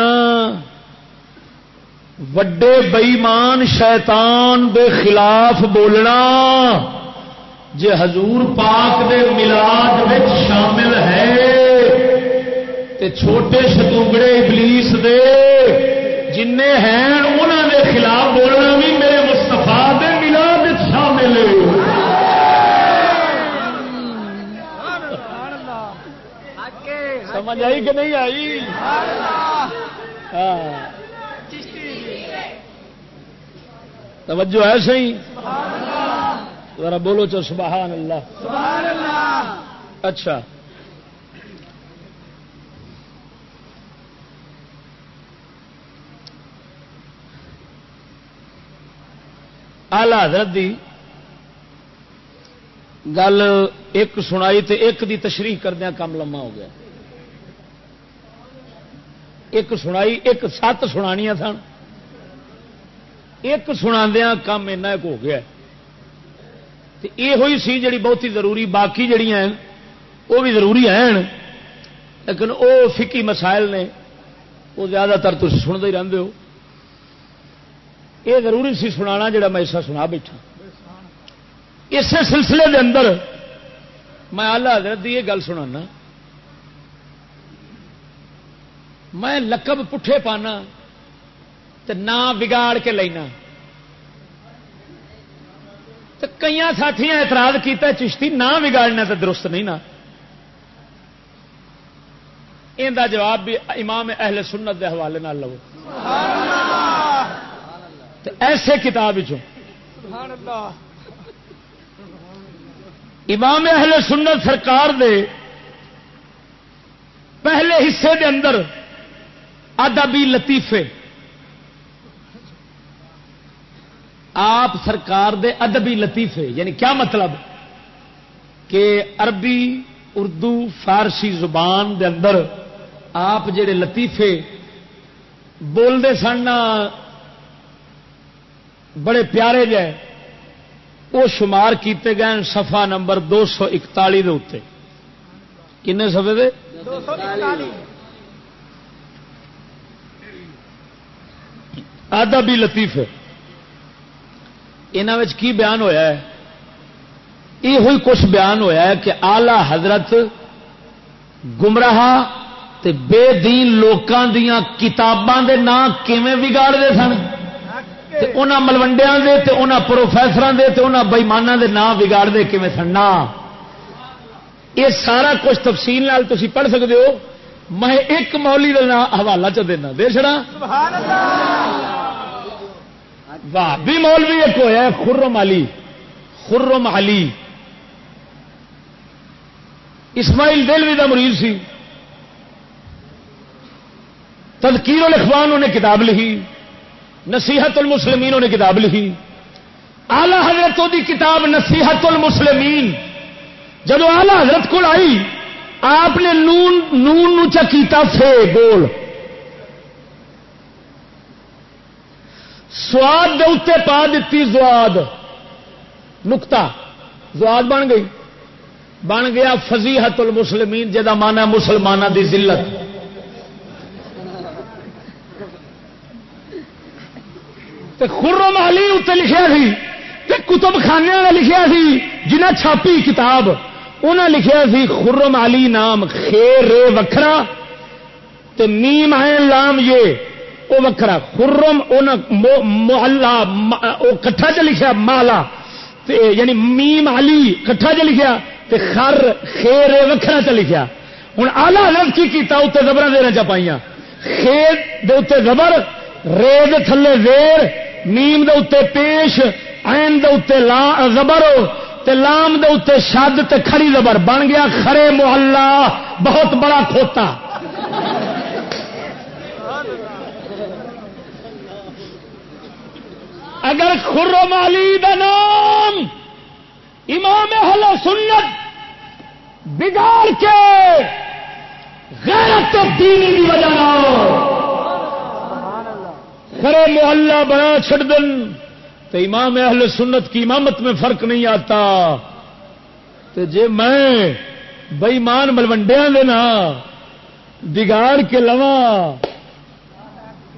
S1: وڈے بئیمان شیطان دے خلاف بولنا، جے حضور پاک دے ملاد شامل ہے، تے چھوٹے شتوگڑے ابلیس دے جن ہیں انہوں دے خلاف بولنا بھی میرے مستفا دے ملاد شامل ہے سمجھ آئی کہ نہیں آئی؟ ہاں۔ توجہ ہے صحیح؟ ذرا بولو چو سبحان اللہ۔ اچھا۔ آلہ حضرت دی گل ایک سنائی تے ایک دی تشریح کردیا کام لما ہو گیا۔ ایک سنائی، ایک سات سنانیاں سن۔ ایک سنا کام اینا ایک ہو گیا۔ یہ ہوئی سی جڑی بہت ہی ضروری، باقی جڑیاں ہیں، وہ بھی ضروری ہیں۔ لیکن وہ فکی مسائل نے، وہ زیادہ تر تھی سنتے ہی رہتے ہو۔ یہ ضروری سی سنا جڑا میں ایسا سنا بیٹھا۔ اسی سلسلے دے اندر میں آلہ حضرت کی یہ گل سنا میں لقب پٹھے پانا تو نہ بگاڑ کے لینا۔ تو کئی ساتھی اعتراض کیتا چشتی نہ بگاڑنا تو درست نہیں نا۔ ان کا جواب بھی امام اہل سنت کے حوالے لو۔ ایسے کتاب امام اہل سنت سرکار دے پہلے حصے دے اندر ادبی لطیفے۔ آپ سرکار دے ادبی لطیفے یعنی کیا مطلب؟ کہ عربی، اردو، فارسی زبان دے اندر آپ جڑے لطیفے بولتے سن بڑے پیارے جائے وہ شمار کیتے گئے سفا نمبر دو سو اکتالی کنے سفے دے؟ ادبی لطیفے یہاں کی بیان ہویا ہے؟ یہ ہوئی کچھ بیان ہویا ہے کہ آلہ حضرت گمراہ تے بے دین لوکاں دیاں کتاباں دے نام کیویں بگاڑتے سن؟ انہاں ملوڈیا دے تے انہاں پروفیسراں دے تے انہاں بئیمانہ دے نام بگاڑتے کیویں سن؟ نا یہ سارا کچھ تفصیل نال تسی پڑھ سکتے ہو۔ میں ایک مولی کا نام حوالہ چ دینا۔ دے چڑا واہ، بھی مولوی ایک ہوا ہے، خرم علی خرم علی۔ اسماعیل دلوی کا مریض سی۔ تدکیر الاخوان انہیں کتاب لکھی۔ نصیحت المسلمین انہیں کتاب لکھی۔ آلہ حضرت دی کتاب نصیحت المسلمین۔ جب آلہ حضرت کو آئی آپ نے نون نون نو چکیتا فے، بول۔ سواد دے اتنے پا دیتی زواد۔ نکتا۔ زواد بن گئی۔ بن گیا فضیحت المسلمین جا مانا مسلمانوں دی ذلت۔ خرم علی اتنے لکھا سی کتب خانے کا لکھا سی جنہیں چھاپی کتاب۔ انہیں لکھا سی، خرم علی نام خیر رے وکھرا نیم ہے لام یہ وہ وکرا خرم محلہ وہ کٹھا چ لکھا مالا یعنی میم علی کٹھا چ لکھا خر خیر وکرا چ لکھا ہوں آلہ لفظ کی کیتا اتنے زبر دینا چا پائی خیر دے اتنے زبر، ریز تھلے زیر نیم دے اتنے پیش این دے اتنے لا زبر تے لام دے اتنے شد تے کھڑی زبر بن گیا خرے محلہ، بہت بڑا کھوتا۔ اگر خرم علی دا نام امام اہل سنت بگاڑ کے غیرت دینی کی وجہ خرے محلہ بنا چھڑ دن۔ تو امام اہل سنت کی امامت میں فرق نہیں آتا۔ تو جے میں بئیمان ملوڈیا دینا بگاڑ کے لواں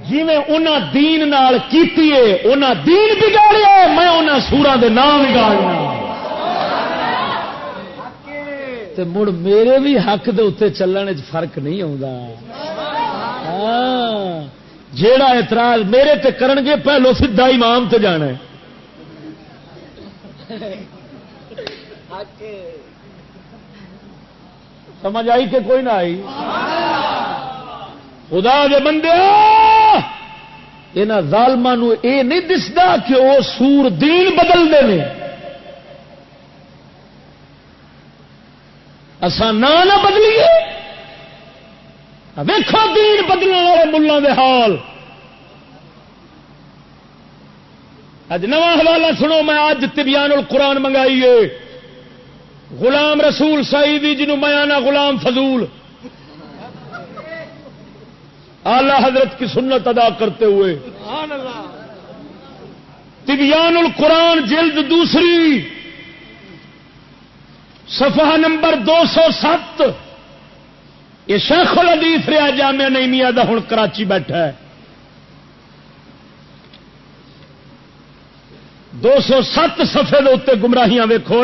S1: جی میں انہاں دین نال کیتی ہے انہاں دین بگاڑیا، میں انہاں سورا دے نام بگاڑنا۔ تے مڑ میرے بھی حق دے اتنے چلنے فرق نہیں آتا ہاں۔ جیڑا اعتراض میرے تے کرن گے، پہلو سیدا امام تے جانا ہے۔ سمجھ آئی کہ کوئی نہ آئی؟ خدا دے بندے یہاں ظالم یہ نہیں دستا کہ وہ سور دین بدلتے ہیں اسان نہ بدلیے۔ ویخو دین بدلنے والے ملوں دے حال۔ اج نواں حوالہ سنو، میں اج تبیان القرآن منگائیے غلام رسول سعیدی جنہوں میں آنا غلام فضول۔ آلہ حضرت کی سنت ادا کرتے ہوئے۔ تبیان القرآن جلد دوسری۔ صفحہ نمبر دو سو سات۔ یہ شیخ الحدیث ریا جامعہ نہیں دا ہوں کراچی بیٹھا ہے۔ دو سو سات سفے اتنے گمراہیاں ویکو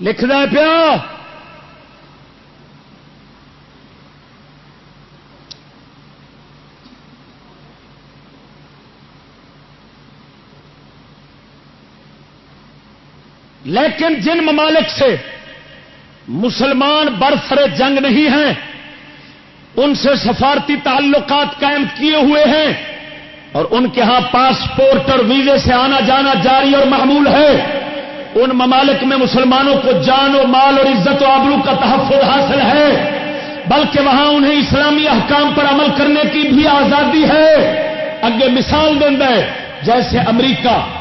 S1: لکھنا پیا لیکن جن ممالک سے مسلمان برسر جنگ نہیں ہیں، ان سے سفارتی تعلقات قائم کیے ہوئے ہیں اور ان کے ہاں پاسپورٹ اور ویزے سے آنا جانا جاری اور معمول ہے۔ ان ممالک میں مسلمانوں کو جان و مال اور عزت و آبرو کا تحفظ حاصل ہے، بلکہ وہاں انہیں اسلامی احکام پر عمل کرنے کی بھی آزادی ہے۔ اگے مثال دینا ہے جیسے امریکہ۔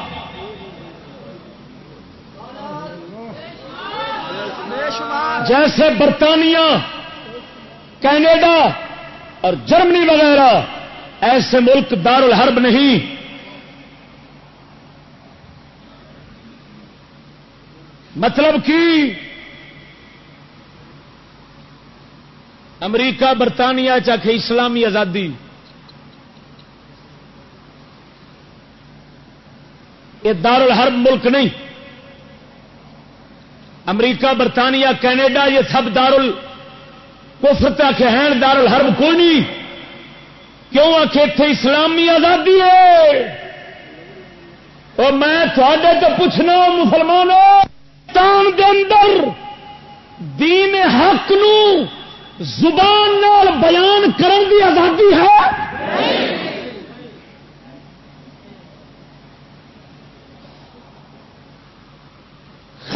S1: جیسے برطانیہ، کینیڈا اور جرمنی وغیرہ، ایسے ملک دار الحرب نہیں۔ مطلب کہ امریکہ، برطانیہ، چاہے اسلامی آزادی۔ یہ دار الحرب ملک نہیں۔ امریکہ، برطانیہ، کینیڈا، یہ سب دار کفر تک ہیں دار الحرب کوئی نہیں۔ کیوں آ کے اتنے اسلامی آزادی ہے؟ اور میں تھوڑے تو پوچھنا مسلمانوں دے اندر دین حق نو زبان نال بیان کرن دی آزادی ہے؟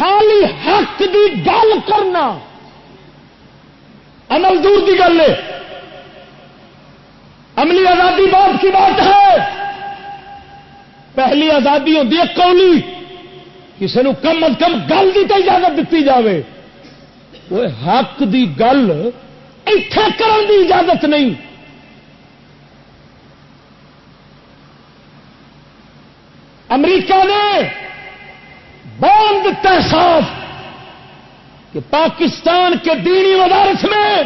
S1: خالی حق دی گل کرنا۔ عمل دور کی گل ہے۔ عملی آزادی بات کی بات ہے۔ پہلی آزادی ہوتی ہے کولی کسی نے کم از کم گل کی تو اجازت دیتی جائے وہ حق دی گل اتے کرن دی اجازت نہیں۔ امریکہ نے بند صاف کہ پاکستان کے دینی مدارس میں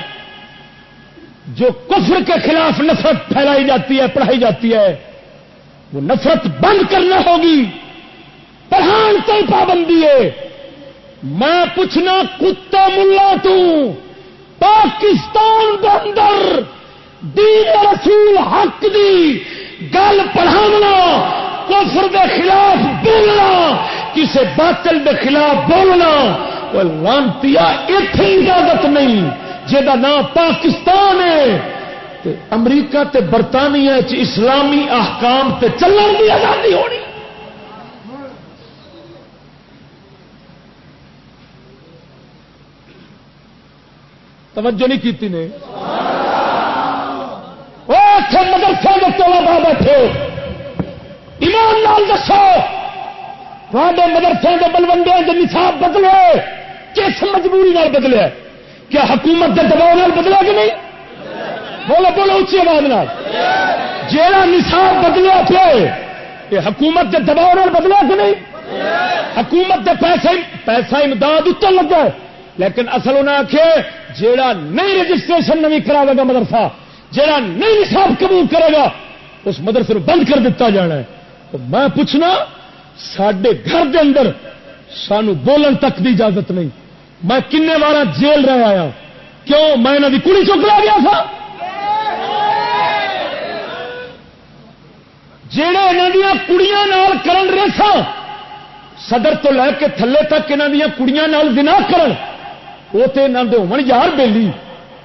S1: جو کفر کے خلاف نفرت پھیلائی جاتی ہے، پڑھائی جاتی ہے، وہ نفرت بند کرنا ہوگی۔ پڑھان تو پابندی ہے۔ میں پوچھنا، کتا ملا پاکستان کے اندر دین رسول حق دی گل پڑھاونا کفر دے خلاف بولنا کسی باطل دے خلاف بولنا لانتی اتنے اجازت نہیں جہاں نام پاکستان ہے۔ امریکہ تے برطانیہ اسلامی احکام تے چلن کی آزادی ہونی۔ توجہ نہیں کی نے؟ مدرسے کے چولا بیٹھے ایمان لال دسو۔ مدرسے کے بلوندے کے نصاب بدلے۔ کس مجبوری نال بدلے؟ کیا حکومت کے دباؤ نال بدلا کہ نہیں؟ بولو بولو اچھی آواز نال۔ جیڑا نصاب بدلیا پہ یہ حکومت کے دباؤ نال کہ نہیں؟ حکومت کے پیسے، پیسہ امداد اتر لگا ہے۔ لیکن اصل انہیں آخے جیڑا نہیں رجسٹریشن نہیں کرا گا مدرسہ، جیڑا نہیں نصاب قبول کرے گا، اس مدرسے بند کر دیتا جانا ہے۔ میں پوچھنا سڈے گھر دے اندر سانو بولن تک دی اجازت نہیں۔ میں کن بار جیل رہ آیا۔ کیوں؟ میں یہاں کی کڑی چک لا گیا تھا۔ جہے یہاں دیا کڑیاں نال کرن رہے سا، صدر تو لے کے تھلے تک یہاں دیا کڑیاں نال دنا کرن وہ تو یہاں یار بےلی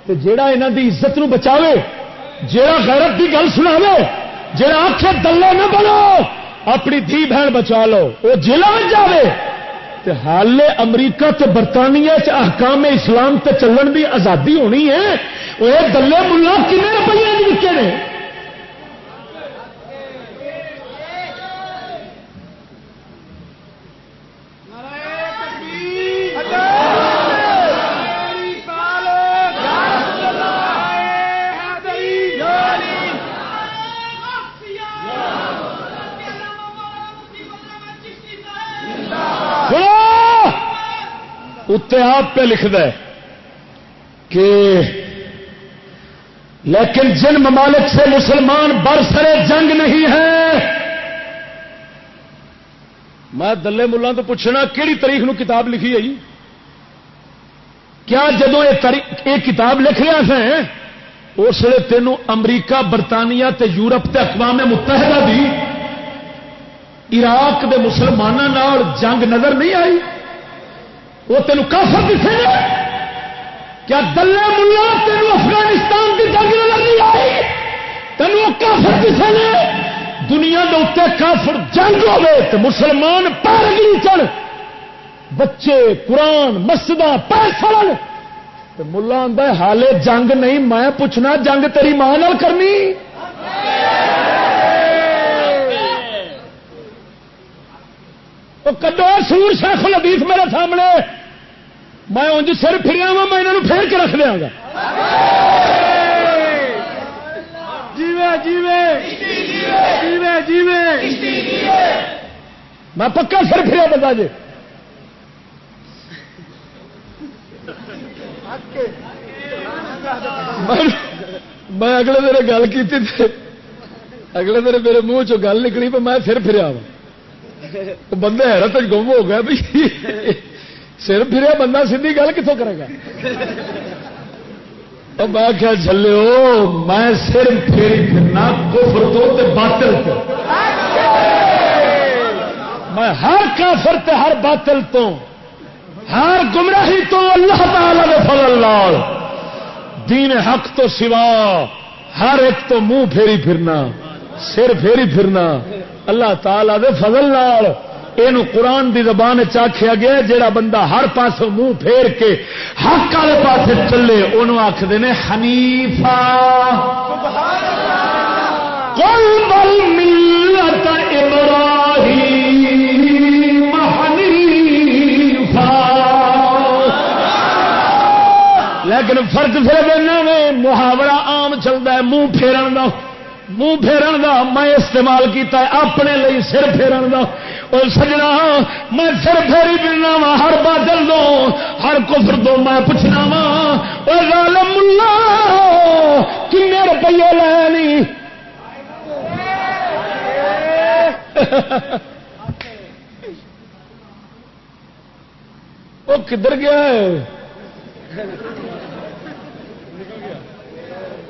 S1: جیڑا یہاں دی عزت نو بچاوے، جیڑا غیرت کی گل سنا جڑا آخ دلے نہ بنو، اپنی دھی بہن بچا لو۔ وہ جیلا میں جائے حال امریکہ تے برطانیہ چ احکام اسلام تے چلن دی آزادی ہونی ہے۔ وہ دلے ملا کن روپیے وکے نے؟ اتنے آپ پہ لکھ ہے کہ لیکن جن ممالک سے مسلمان برسرے جنگ نہیں ہے، میں دلے ملا تو پوچھنا کہڑی تاریخ نو کتاب لکھی ہے جی؟ کیا جدو یہ کتاب لکھ رہا سا اس لیے تینوں امریکہ، برطانیہ تے یورپ تے اقوام متحدہ بھی عراق دے مسلمانوں جنگ نظر نہیں آئی؟ وہ تینوں کافر دکھے گا کیا دلے ملا تین افغانستان کی جنگ نظر نہیں آئی؟ تینوں کافر دکھے گا دنیا کے اتنے کافر جنگ ہوے تو مسلمان پیرگی چڑھ بچے، قرآن مسجد پیسہ ملا آدھا حالے جنگ نہیں، میں پوچھنا جنگ تیری ماں کرنی؟ کدو سور شیخ الحدیث میرے سامنے۔ میں انج سر فریا وا ہاں، میں انہوں پھیر کے رکھ دیا گا۔ میں پکا سر فریا بتا جی میں اگلے دن گل کی اگلے دن میرے منہ چ گل نکلی میں سر فریا وا ہاں۔ بندے حیرت گم ہو گیا بھائی سر پھریا بندہ سی گل کتوں کرے گا؟ میں کیا چلے میں سر پھیری پھرنا کفر تو باطل تو۔ میں ہر کافر تے ہر باطل تو، ہر گمراہی تو اللہ تعالی دے فضل لال دین حق تو سوا ہر ایک تو منہ پھیری پھرنا، سر پھیری پھرنا اللہ تعالی دے فضل لال یہ قرآن دی زبان چاخیا گیا جہا بندہ ہر پاس منہ پھیر کے حق والے پاس چلے انہوں آخر نے حنیفا ملت لیکن فرق پھر محاورہ عام چلتا ہے، منہ پھیرن کا منہ پھیرن کا میں استعمال کیتا ہے، اپنے لیے سر پھیرن کا اور سجنا، میں سر پھیری پھرنا وا، ہر بادل دو ہر کفر دو میں پوچھنا وا اور ظالم اللہ کن روپیے لے وہ کدھر گیا ہے؟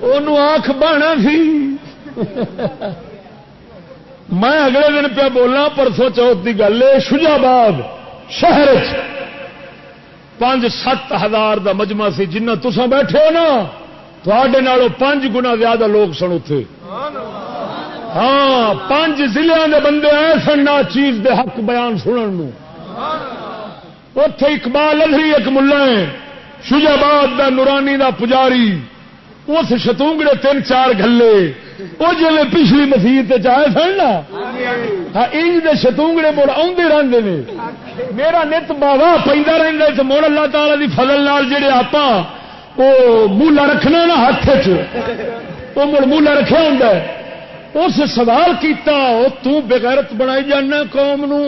S1: وہ آخ بانا سی۔ میں اگلے دن پہ بولنا، پرسوں چوتھ کی گل ہے شجاباد شہر پانچ سات ہزار کا مجمع سی، جنہ تسا بیٹھے ہو نا تھوڑے پانچ گنا زیادہ لوگ سن اتے ہاں پانچ ضلع کے بندے آئے سن نہ چیز دے حق بیان سنن اتے اقبال ادری ایک ملا ہے شجاباد دا نورانی دا پجاری۔ اس شتونگڑے تین چار گلے وہ جی پچھلی مسیح چائے سن نا۔ ہاں دے شتونگڑے مڑ آدھے رہتے ہیں میرا نت باوا پہ رہتا مڑ اللہ تعالی دی فضل لال جڑے آپ وہ مولا رکھنا نا ہاتھ وہ مڑ مولا رکھا ہوں اس سوال کیتا وہ تغیرت بنائی جانا قوم نو۔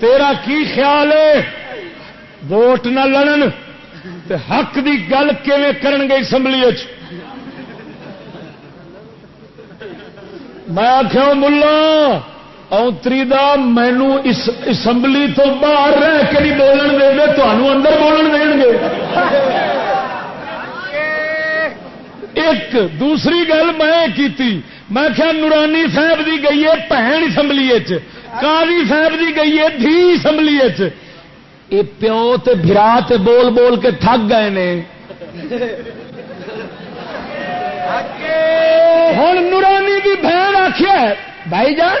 S1: تیرا کی خیال ہے؟ ووٹ نہ لڑن۔ حق دی گل کر گے اسمبلی میں آخیا ملا اوتری دا مینو اسمبلی تو باہر رہ کے نہیں بولن دے گے تمہوں اندر بولن دیں گے ایک دوسری گل میں کی میں کیا نورانی صاحب دی گئی ہے، بھن اسمبلی قاضی صاحب دی گئی ہے، دھی اسمبلی یہ پیو تے برا تے بول بول کے تھک گئے نے۔ ہوں نورانی کی بہن آخیا بھائی جان،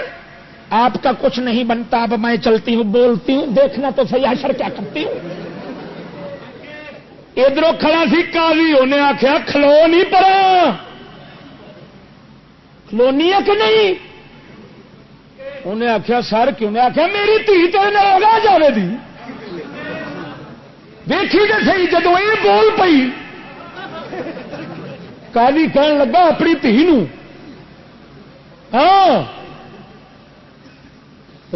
S1: آپ کا کچھ نہیں بنتا، اب میں چلتی ہوں، بولتی ہوں، دیکھنا تو صحیح حشر کیا کرتی ہوں؟ ادھر کھڑا سی کالی انہیں آخیا کھلو نہیں پڑا۔ کلونی ہے کہ نہیں؟ انہیں آخیا سر کیوں؟ نے آخیا میری دھی تو لگا جائے دی۔ دیکھی کہ سی جدو یہ بول پئی کالی کہن لگا اپنی دھی ہاں۔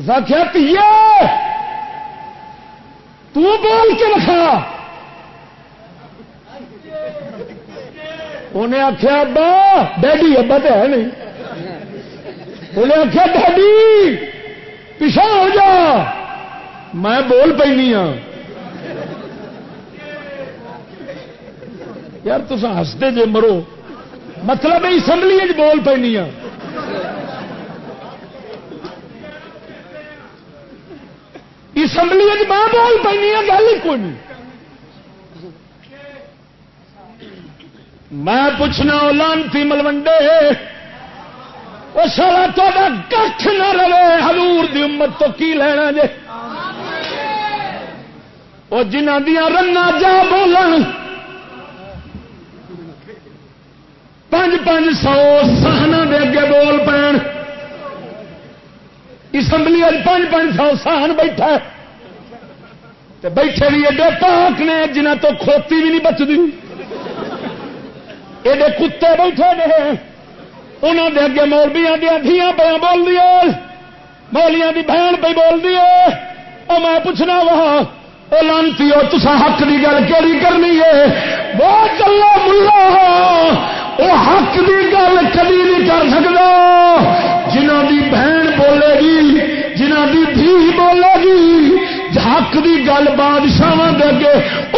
S1: آخیا تھی تو بول کے رکھا۔ انہیں آخیا ابا، ڈیڈی ابا تو ہے نہیں۔ انہیں آخیا ڈیڈی پیچھا ہو جا۔ میں بول پی ہاں۔ یار تصا ہستے جے مرو مطلب اسمبلی بول پی اسمبلی میں بول پی گل ہی کوئی نہیں۔ میں پوچھنا لانتی ملوڈے وہ سارا تا کھ نہ رہے ہلور دی امت تو کی لینا جے؟ وہ جنہ دیا رنگا جا بولن پانچ پانچ سو سہنا دے اگے بول پین اسمبلی پانچ پانچ سو سہن بیٹھا تے بیٹھے بھی ایڈے پاک نے جنہ تو کھوتی بھی نہیں بچتی یہ کتے بیٹھے نے انہوں دے اگے مولبیا دیا دیا پہ بول دی مولیاں دی بہن پہ بول دی وہ میں پوچھنا وہاں وہ لانتی ہو تسا حق کی گل کہڑی کرنی ہے؟ وہ چلو ملا۔ وہ حق کی گل کبھی نہیں کر سکتا جنہ دی بہن بولے گی جنہ دی دھی بولے گی حق کی گل بادشاہ دے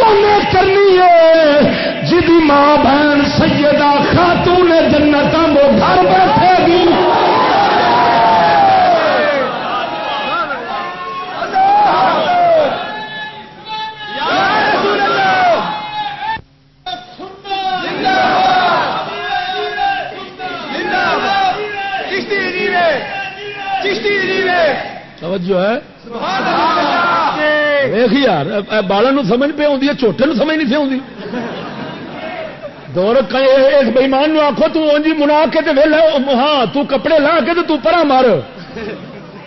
S1: انہیں کرنی ہے۔ جی ماں بہن سیدہ خاتون جنتوں وہ گھر بیٹھے گی جو ہے۔ ویخ یار بالوں سمجھ پہ آتی ہے چھوٹے نو سمجھ نہیں سی آتی دور اس بئیمان آخو تھی منا کے ہاں تو کپڑے لا کے تو پرا مار۔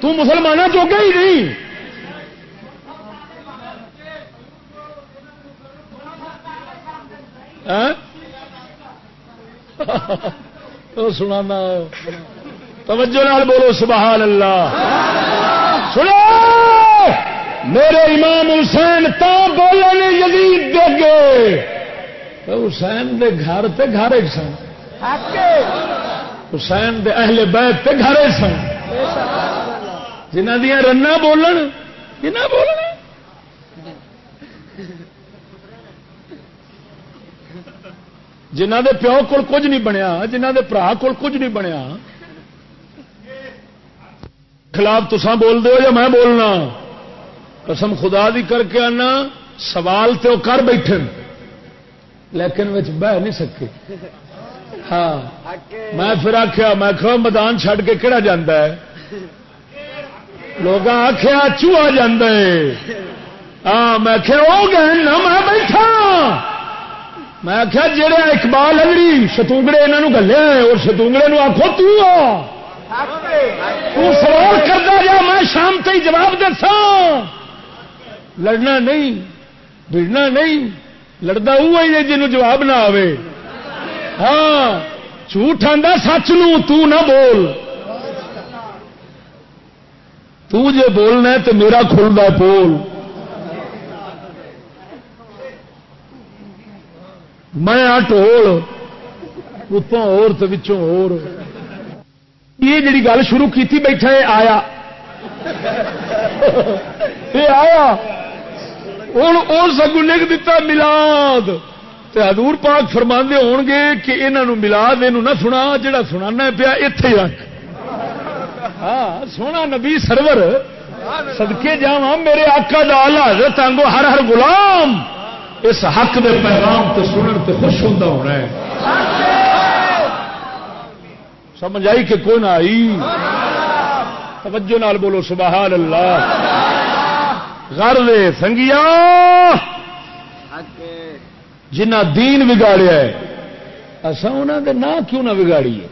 S1: تو مسلمان چوکا ہی نہیں۔ ہاں؟ سنا توجہ نال بولو، سبحان اللہ۔ سنو! میرے امام حسین تو بولے یزید دے گے حسین دے گھر تے گھر سن حسین دے اہل بیت تے گھر سن جنہ دیا رنا بولن جنہ بولن؟ جنہ دے پیو کول کچھ نہیں بنیا جنہ دے برا کول کچھ نہیں بنیا۔ خلاف تسان بول دو یا میں بولنا؟ قسم خدا دی کر کے آنا، سوال تو وہ کر بیٹھے لیکن بہ نہیں سکے۔ ہاں۔ میں پھر آخیا میں کہ میدان چھڈ کے کہڑا جانا ہے؟ لوگ آخیا چوہا جا ہاں میں وہ گئے نا میں بیٹھا۔ میں آخیا جہے اقبال اگڑی ستونگڑے یہاں گلے اور ستونگڑے آخو سوال کرتا جا میں شام تھی جواب دسا لڑنا نہیں بڑنا نہیں، لڑتا وہ ہے جن جواب نہ آئے ہاں جھوٹ آتا سچ نو، تو نہ بول۔ تو جے بولنا تو میرا کھلتا پول میں آ ٹول اتوں اور تو اور۔ یہ جڑی گل شروع کی بیٹھا ہے، آیا۔ یہ آیا۔ ہوں اور سگو لکھ دیتا ملاد۔ حضور پاک فرما ہو گے کہ انہوں ملاد یہ نہ سنا جا سنا پیا اتے رکھ۔ ہاں سونا نبی سرور۔ سدکے جا میرے آقا دا آلہ حضرت آنگو ہر ہر غلام۔ اس حق دے پیغام تے سنن تے خوش ہوتا ہونا ہے۔ سمجھ آئی کہ کون آئی؟ توجہ نال بولو، سبحان اللہ۔ گھر دے سنگیا جنہ دین بگاڑیا ہے۔ اصا انہوں دے نا کیوں نہ بگاڑیے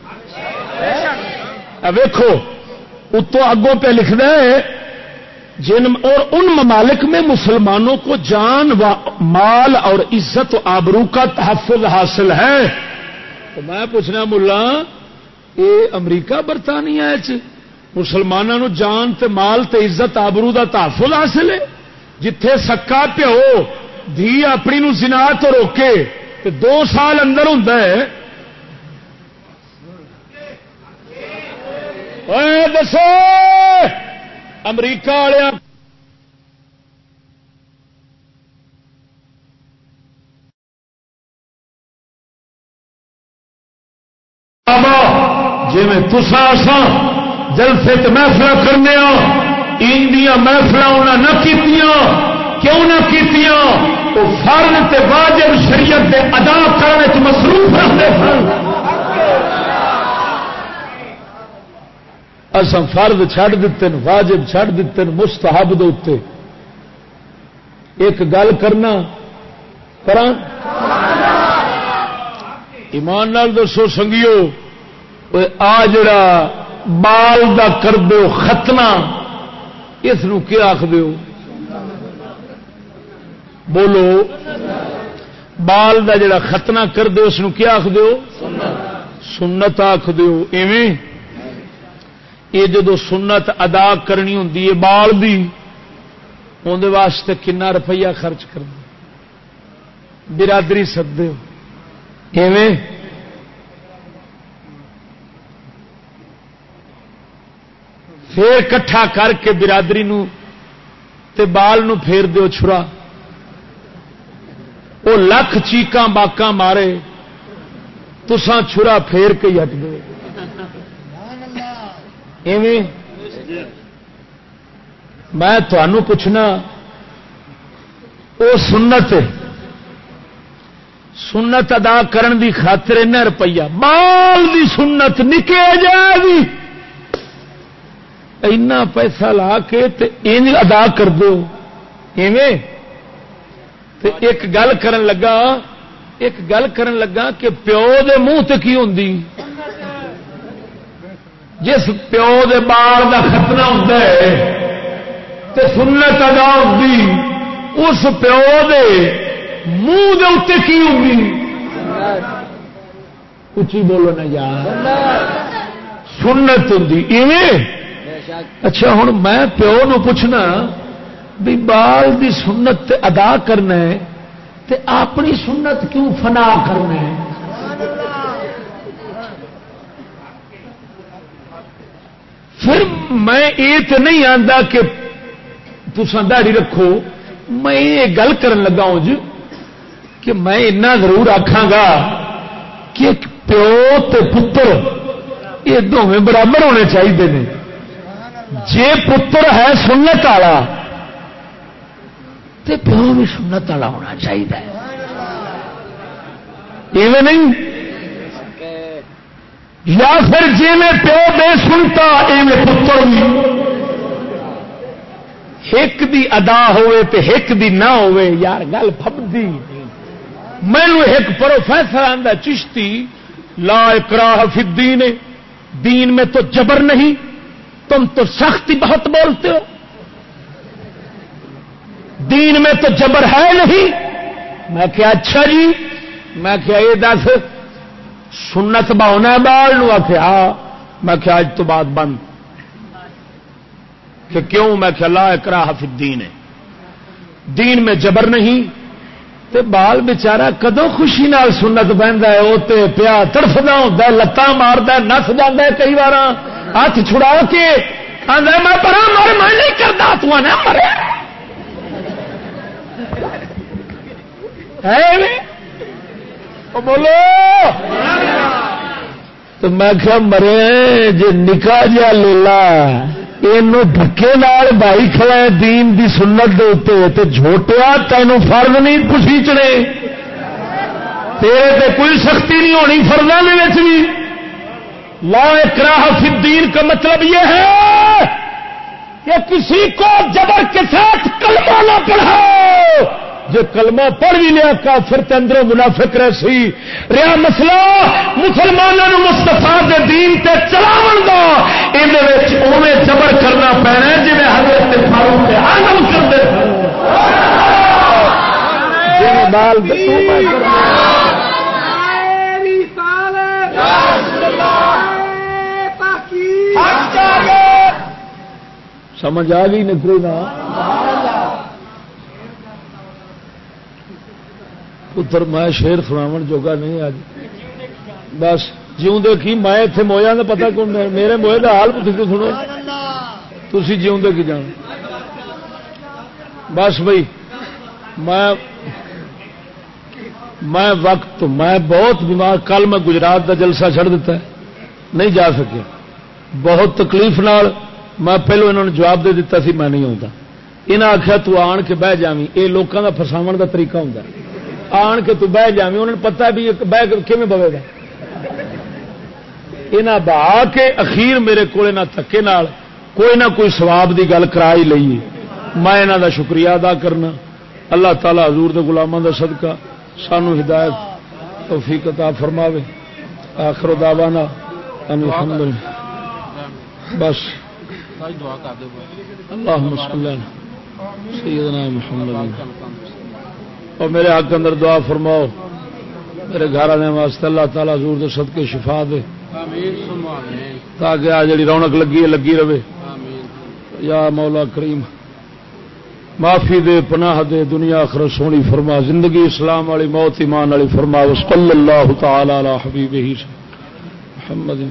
S1: ویکو اتو اگوں پہ لکھنا ہے، جن اور ان ممالک میں مسلمانوں کو جان و مال اور عزت و آبرو کا تحفظ حاصل ہے۔ تو میں پوچھنا، ملا یہ امریکہ برطانیہ مسلمانوں جان تے مال تے عزت آبرو کا تحفظ حاصل ہے۔ جتھے سکا پیو، دھی اپنی نو زنا تو روکے، تے دو سال اندر ہوں دسو، امریکہ والے جی میں تسا جلسے محفل کرنے اندیا محفل انہیں نہ کیتیاں، کیوں نہ کیتیاں؟ وہ فرن تے واجب شریعت دے ادا کرنے مصروف رکھتے سن۔ اصا فرد چھڈ دیتے واجب چھڈ دیتے مستحب دے ایک گل کرنا کر ایمان نال دسو سنگیو آ جڑا بال دا کر دو ختنا اس کیا آخ دو بولو بال دا جڑا ختنا کر دو اس کیا آخ دو سنت آخ دو ایویں یہ جدو سنت ادا کرنی ہوں بال دی اندر واسطے کنا روپیہ خرچ کر برادری سدے پھر کٹھا کر کے برادری نو تے بال نو پھیر دیو چھرا۔ وہ لکھ چیکاں باکاں مارے تسان چھرا پھیر کے ہٹ دو میں تھانوں پوچھنا وہ سنت سنت ادا کرن دی خاطر روپیہ۔ مال دی سنت نکے جائے گی۔ اینا پیسہ لا کے ادا کر دو۔ ایویں؟ ایک گل کرن لگا، ایک گل کرن لگا کہ پیو دے منہ تھی ہوں جس پیو دے بال کا ختنا ہوتا ہے تو سنت ادا ہوتی اس پیو دے منہ دے اتنے کی ہوگی اچھی بولو نا یار۔ سنت ہوں اچھا ہوں میں پیو نو پوچھنا، بھی بال دی سنت ادا کرنا ہے تے اپنی سنت کیوں فنا کرنا ہے؟ پھر میں یہ تو نہیں آتا کہ تسان دہڑی رکھو، میں یہ گل کر لگا ہوں جی کہ میں اتنا ضرور آخا گا کہ پیو تے پتر، یہ دونوں برابر ہونے چاہیے جی پتر ہے سنت والا تو پیو بھی سنت والا ہونا چاہیے۔ نہیں یا پھر جی میں پیو بے سنتا ایویں پتر بھی ایک دی ادا ہوئے تے ایک دی نہ ہوئے، یار گل فبدی مینو ایک پروفیسر آندا چشتی، لا اکراہ فی الدین، دین میں تو جبر نہیں۔ تم تو سختی بہت بولتے ہو۔ دین میں تو جبر ہے نہیں۔ میں کیا اچھا جی؟ میں کیا یہ دس؟ سنت بہنا بال نو۔ آخیا ہاں۔ میں کیا اج تو بعد بند۔ کہ کیوں؟ میں کیا لا اکراہ فی الدین ہے۔ دین میں جبر نہیں۔ تے بال بچارا کدو خوشی نال سنت بہن ہے؟ وہ تے پیا تڑفدا ہوتا لتاں مارد نس جانا کئی بار ہاتھ چھڑا کے میں پرا مر، میں نہیں کرتا، تو مرے بولو۔ تو میں کیا مرے جی نکا جا لیلا دھکے بائی کھڑا دین دی سنت دے اتنے جھوٹیا تینوں فرد نہیں پسیچنے تیرے تے کوئی سختی نہیں ہونی فردوں کے بھی۔ لا اکراہ فی الدین کا مطلب یہ ہے کہ کسی کو جبر کے ساتھ کلمہ نہ پڑھاؤ جو کلمہ پڑھ بھی لیا، کافر تے اندروں منافق رہ سی رہا مسئلہ مسلمانوں مستفا دے دین تے چلاون دا۔ اوے جبر کرنا پینا جی حضرت فاروق آنم کرتے بال سمجھ آ گئی نکری نا پتر، میں شیر سناو جوگا نہیں آج۔ بس، جیوں کی میں اتنے مویا کا پتا کون میرے موئے کا حال پوچھ کے سنو؟ تھی جیوں کی جان بس بھائی میں میں وقت، میں بہت بیمار، کل میں گجرات کا جلسہ چڑھ دیتا ہے۔ نہیں جا سکیا۔ بہت تکلیف نال میں پہلو انہوں نے جواب دے دیتا سی، میں نہیں آتا انہیں آخیا تو آن کے بہ جاوی یہ لوگوں کا فساو کا طریقہ ہوں آن کے تو بہ جاوی انہوں نے پتا بھی بہ کھے بوے گا۔ یہاں بہا کے اخیر میرے کو تھکے نال کوئی نہ کوئی سواب دی گل کرا ہی لیے میں یہاں دا شکریہ ادا کرنا۔ اللہ تعالی حضور دے غلاموں دا صدقہ سانو ہدایت، توفیق عطا فرماوے۔ آخر دعوانا الحمدللہ۔ بس۔ الحمد بس۔ اللهم صل على سيدنا محمد۔ اور میرے حق اندر دعا فرماؤ۔ میرے گھر والے واسطے اللہ تعالیٰ زور دے صدقے شفا دے۔ تاکہ آ جڑی رونق لگی ہے لگی رہے۔ یا مولا کریم معافی دے پناہ دے دنیا آخر سونی فرما زندگی اسلام والی موت ایمان والی فرما۔ صلی اللہ تعالی علی حبیبہ محمد۔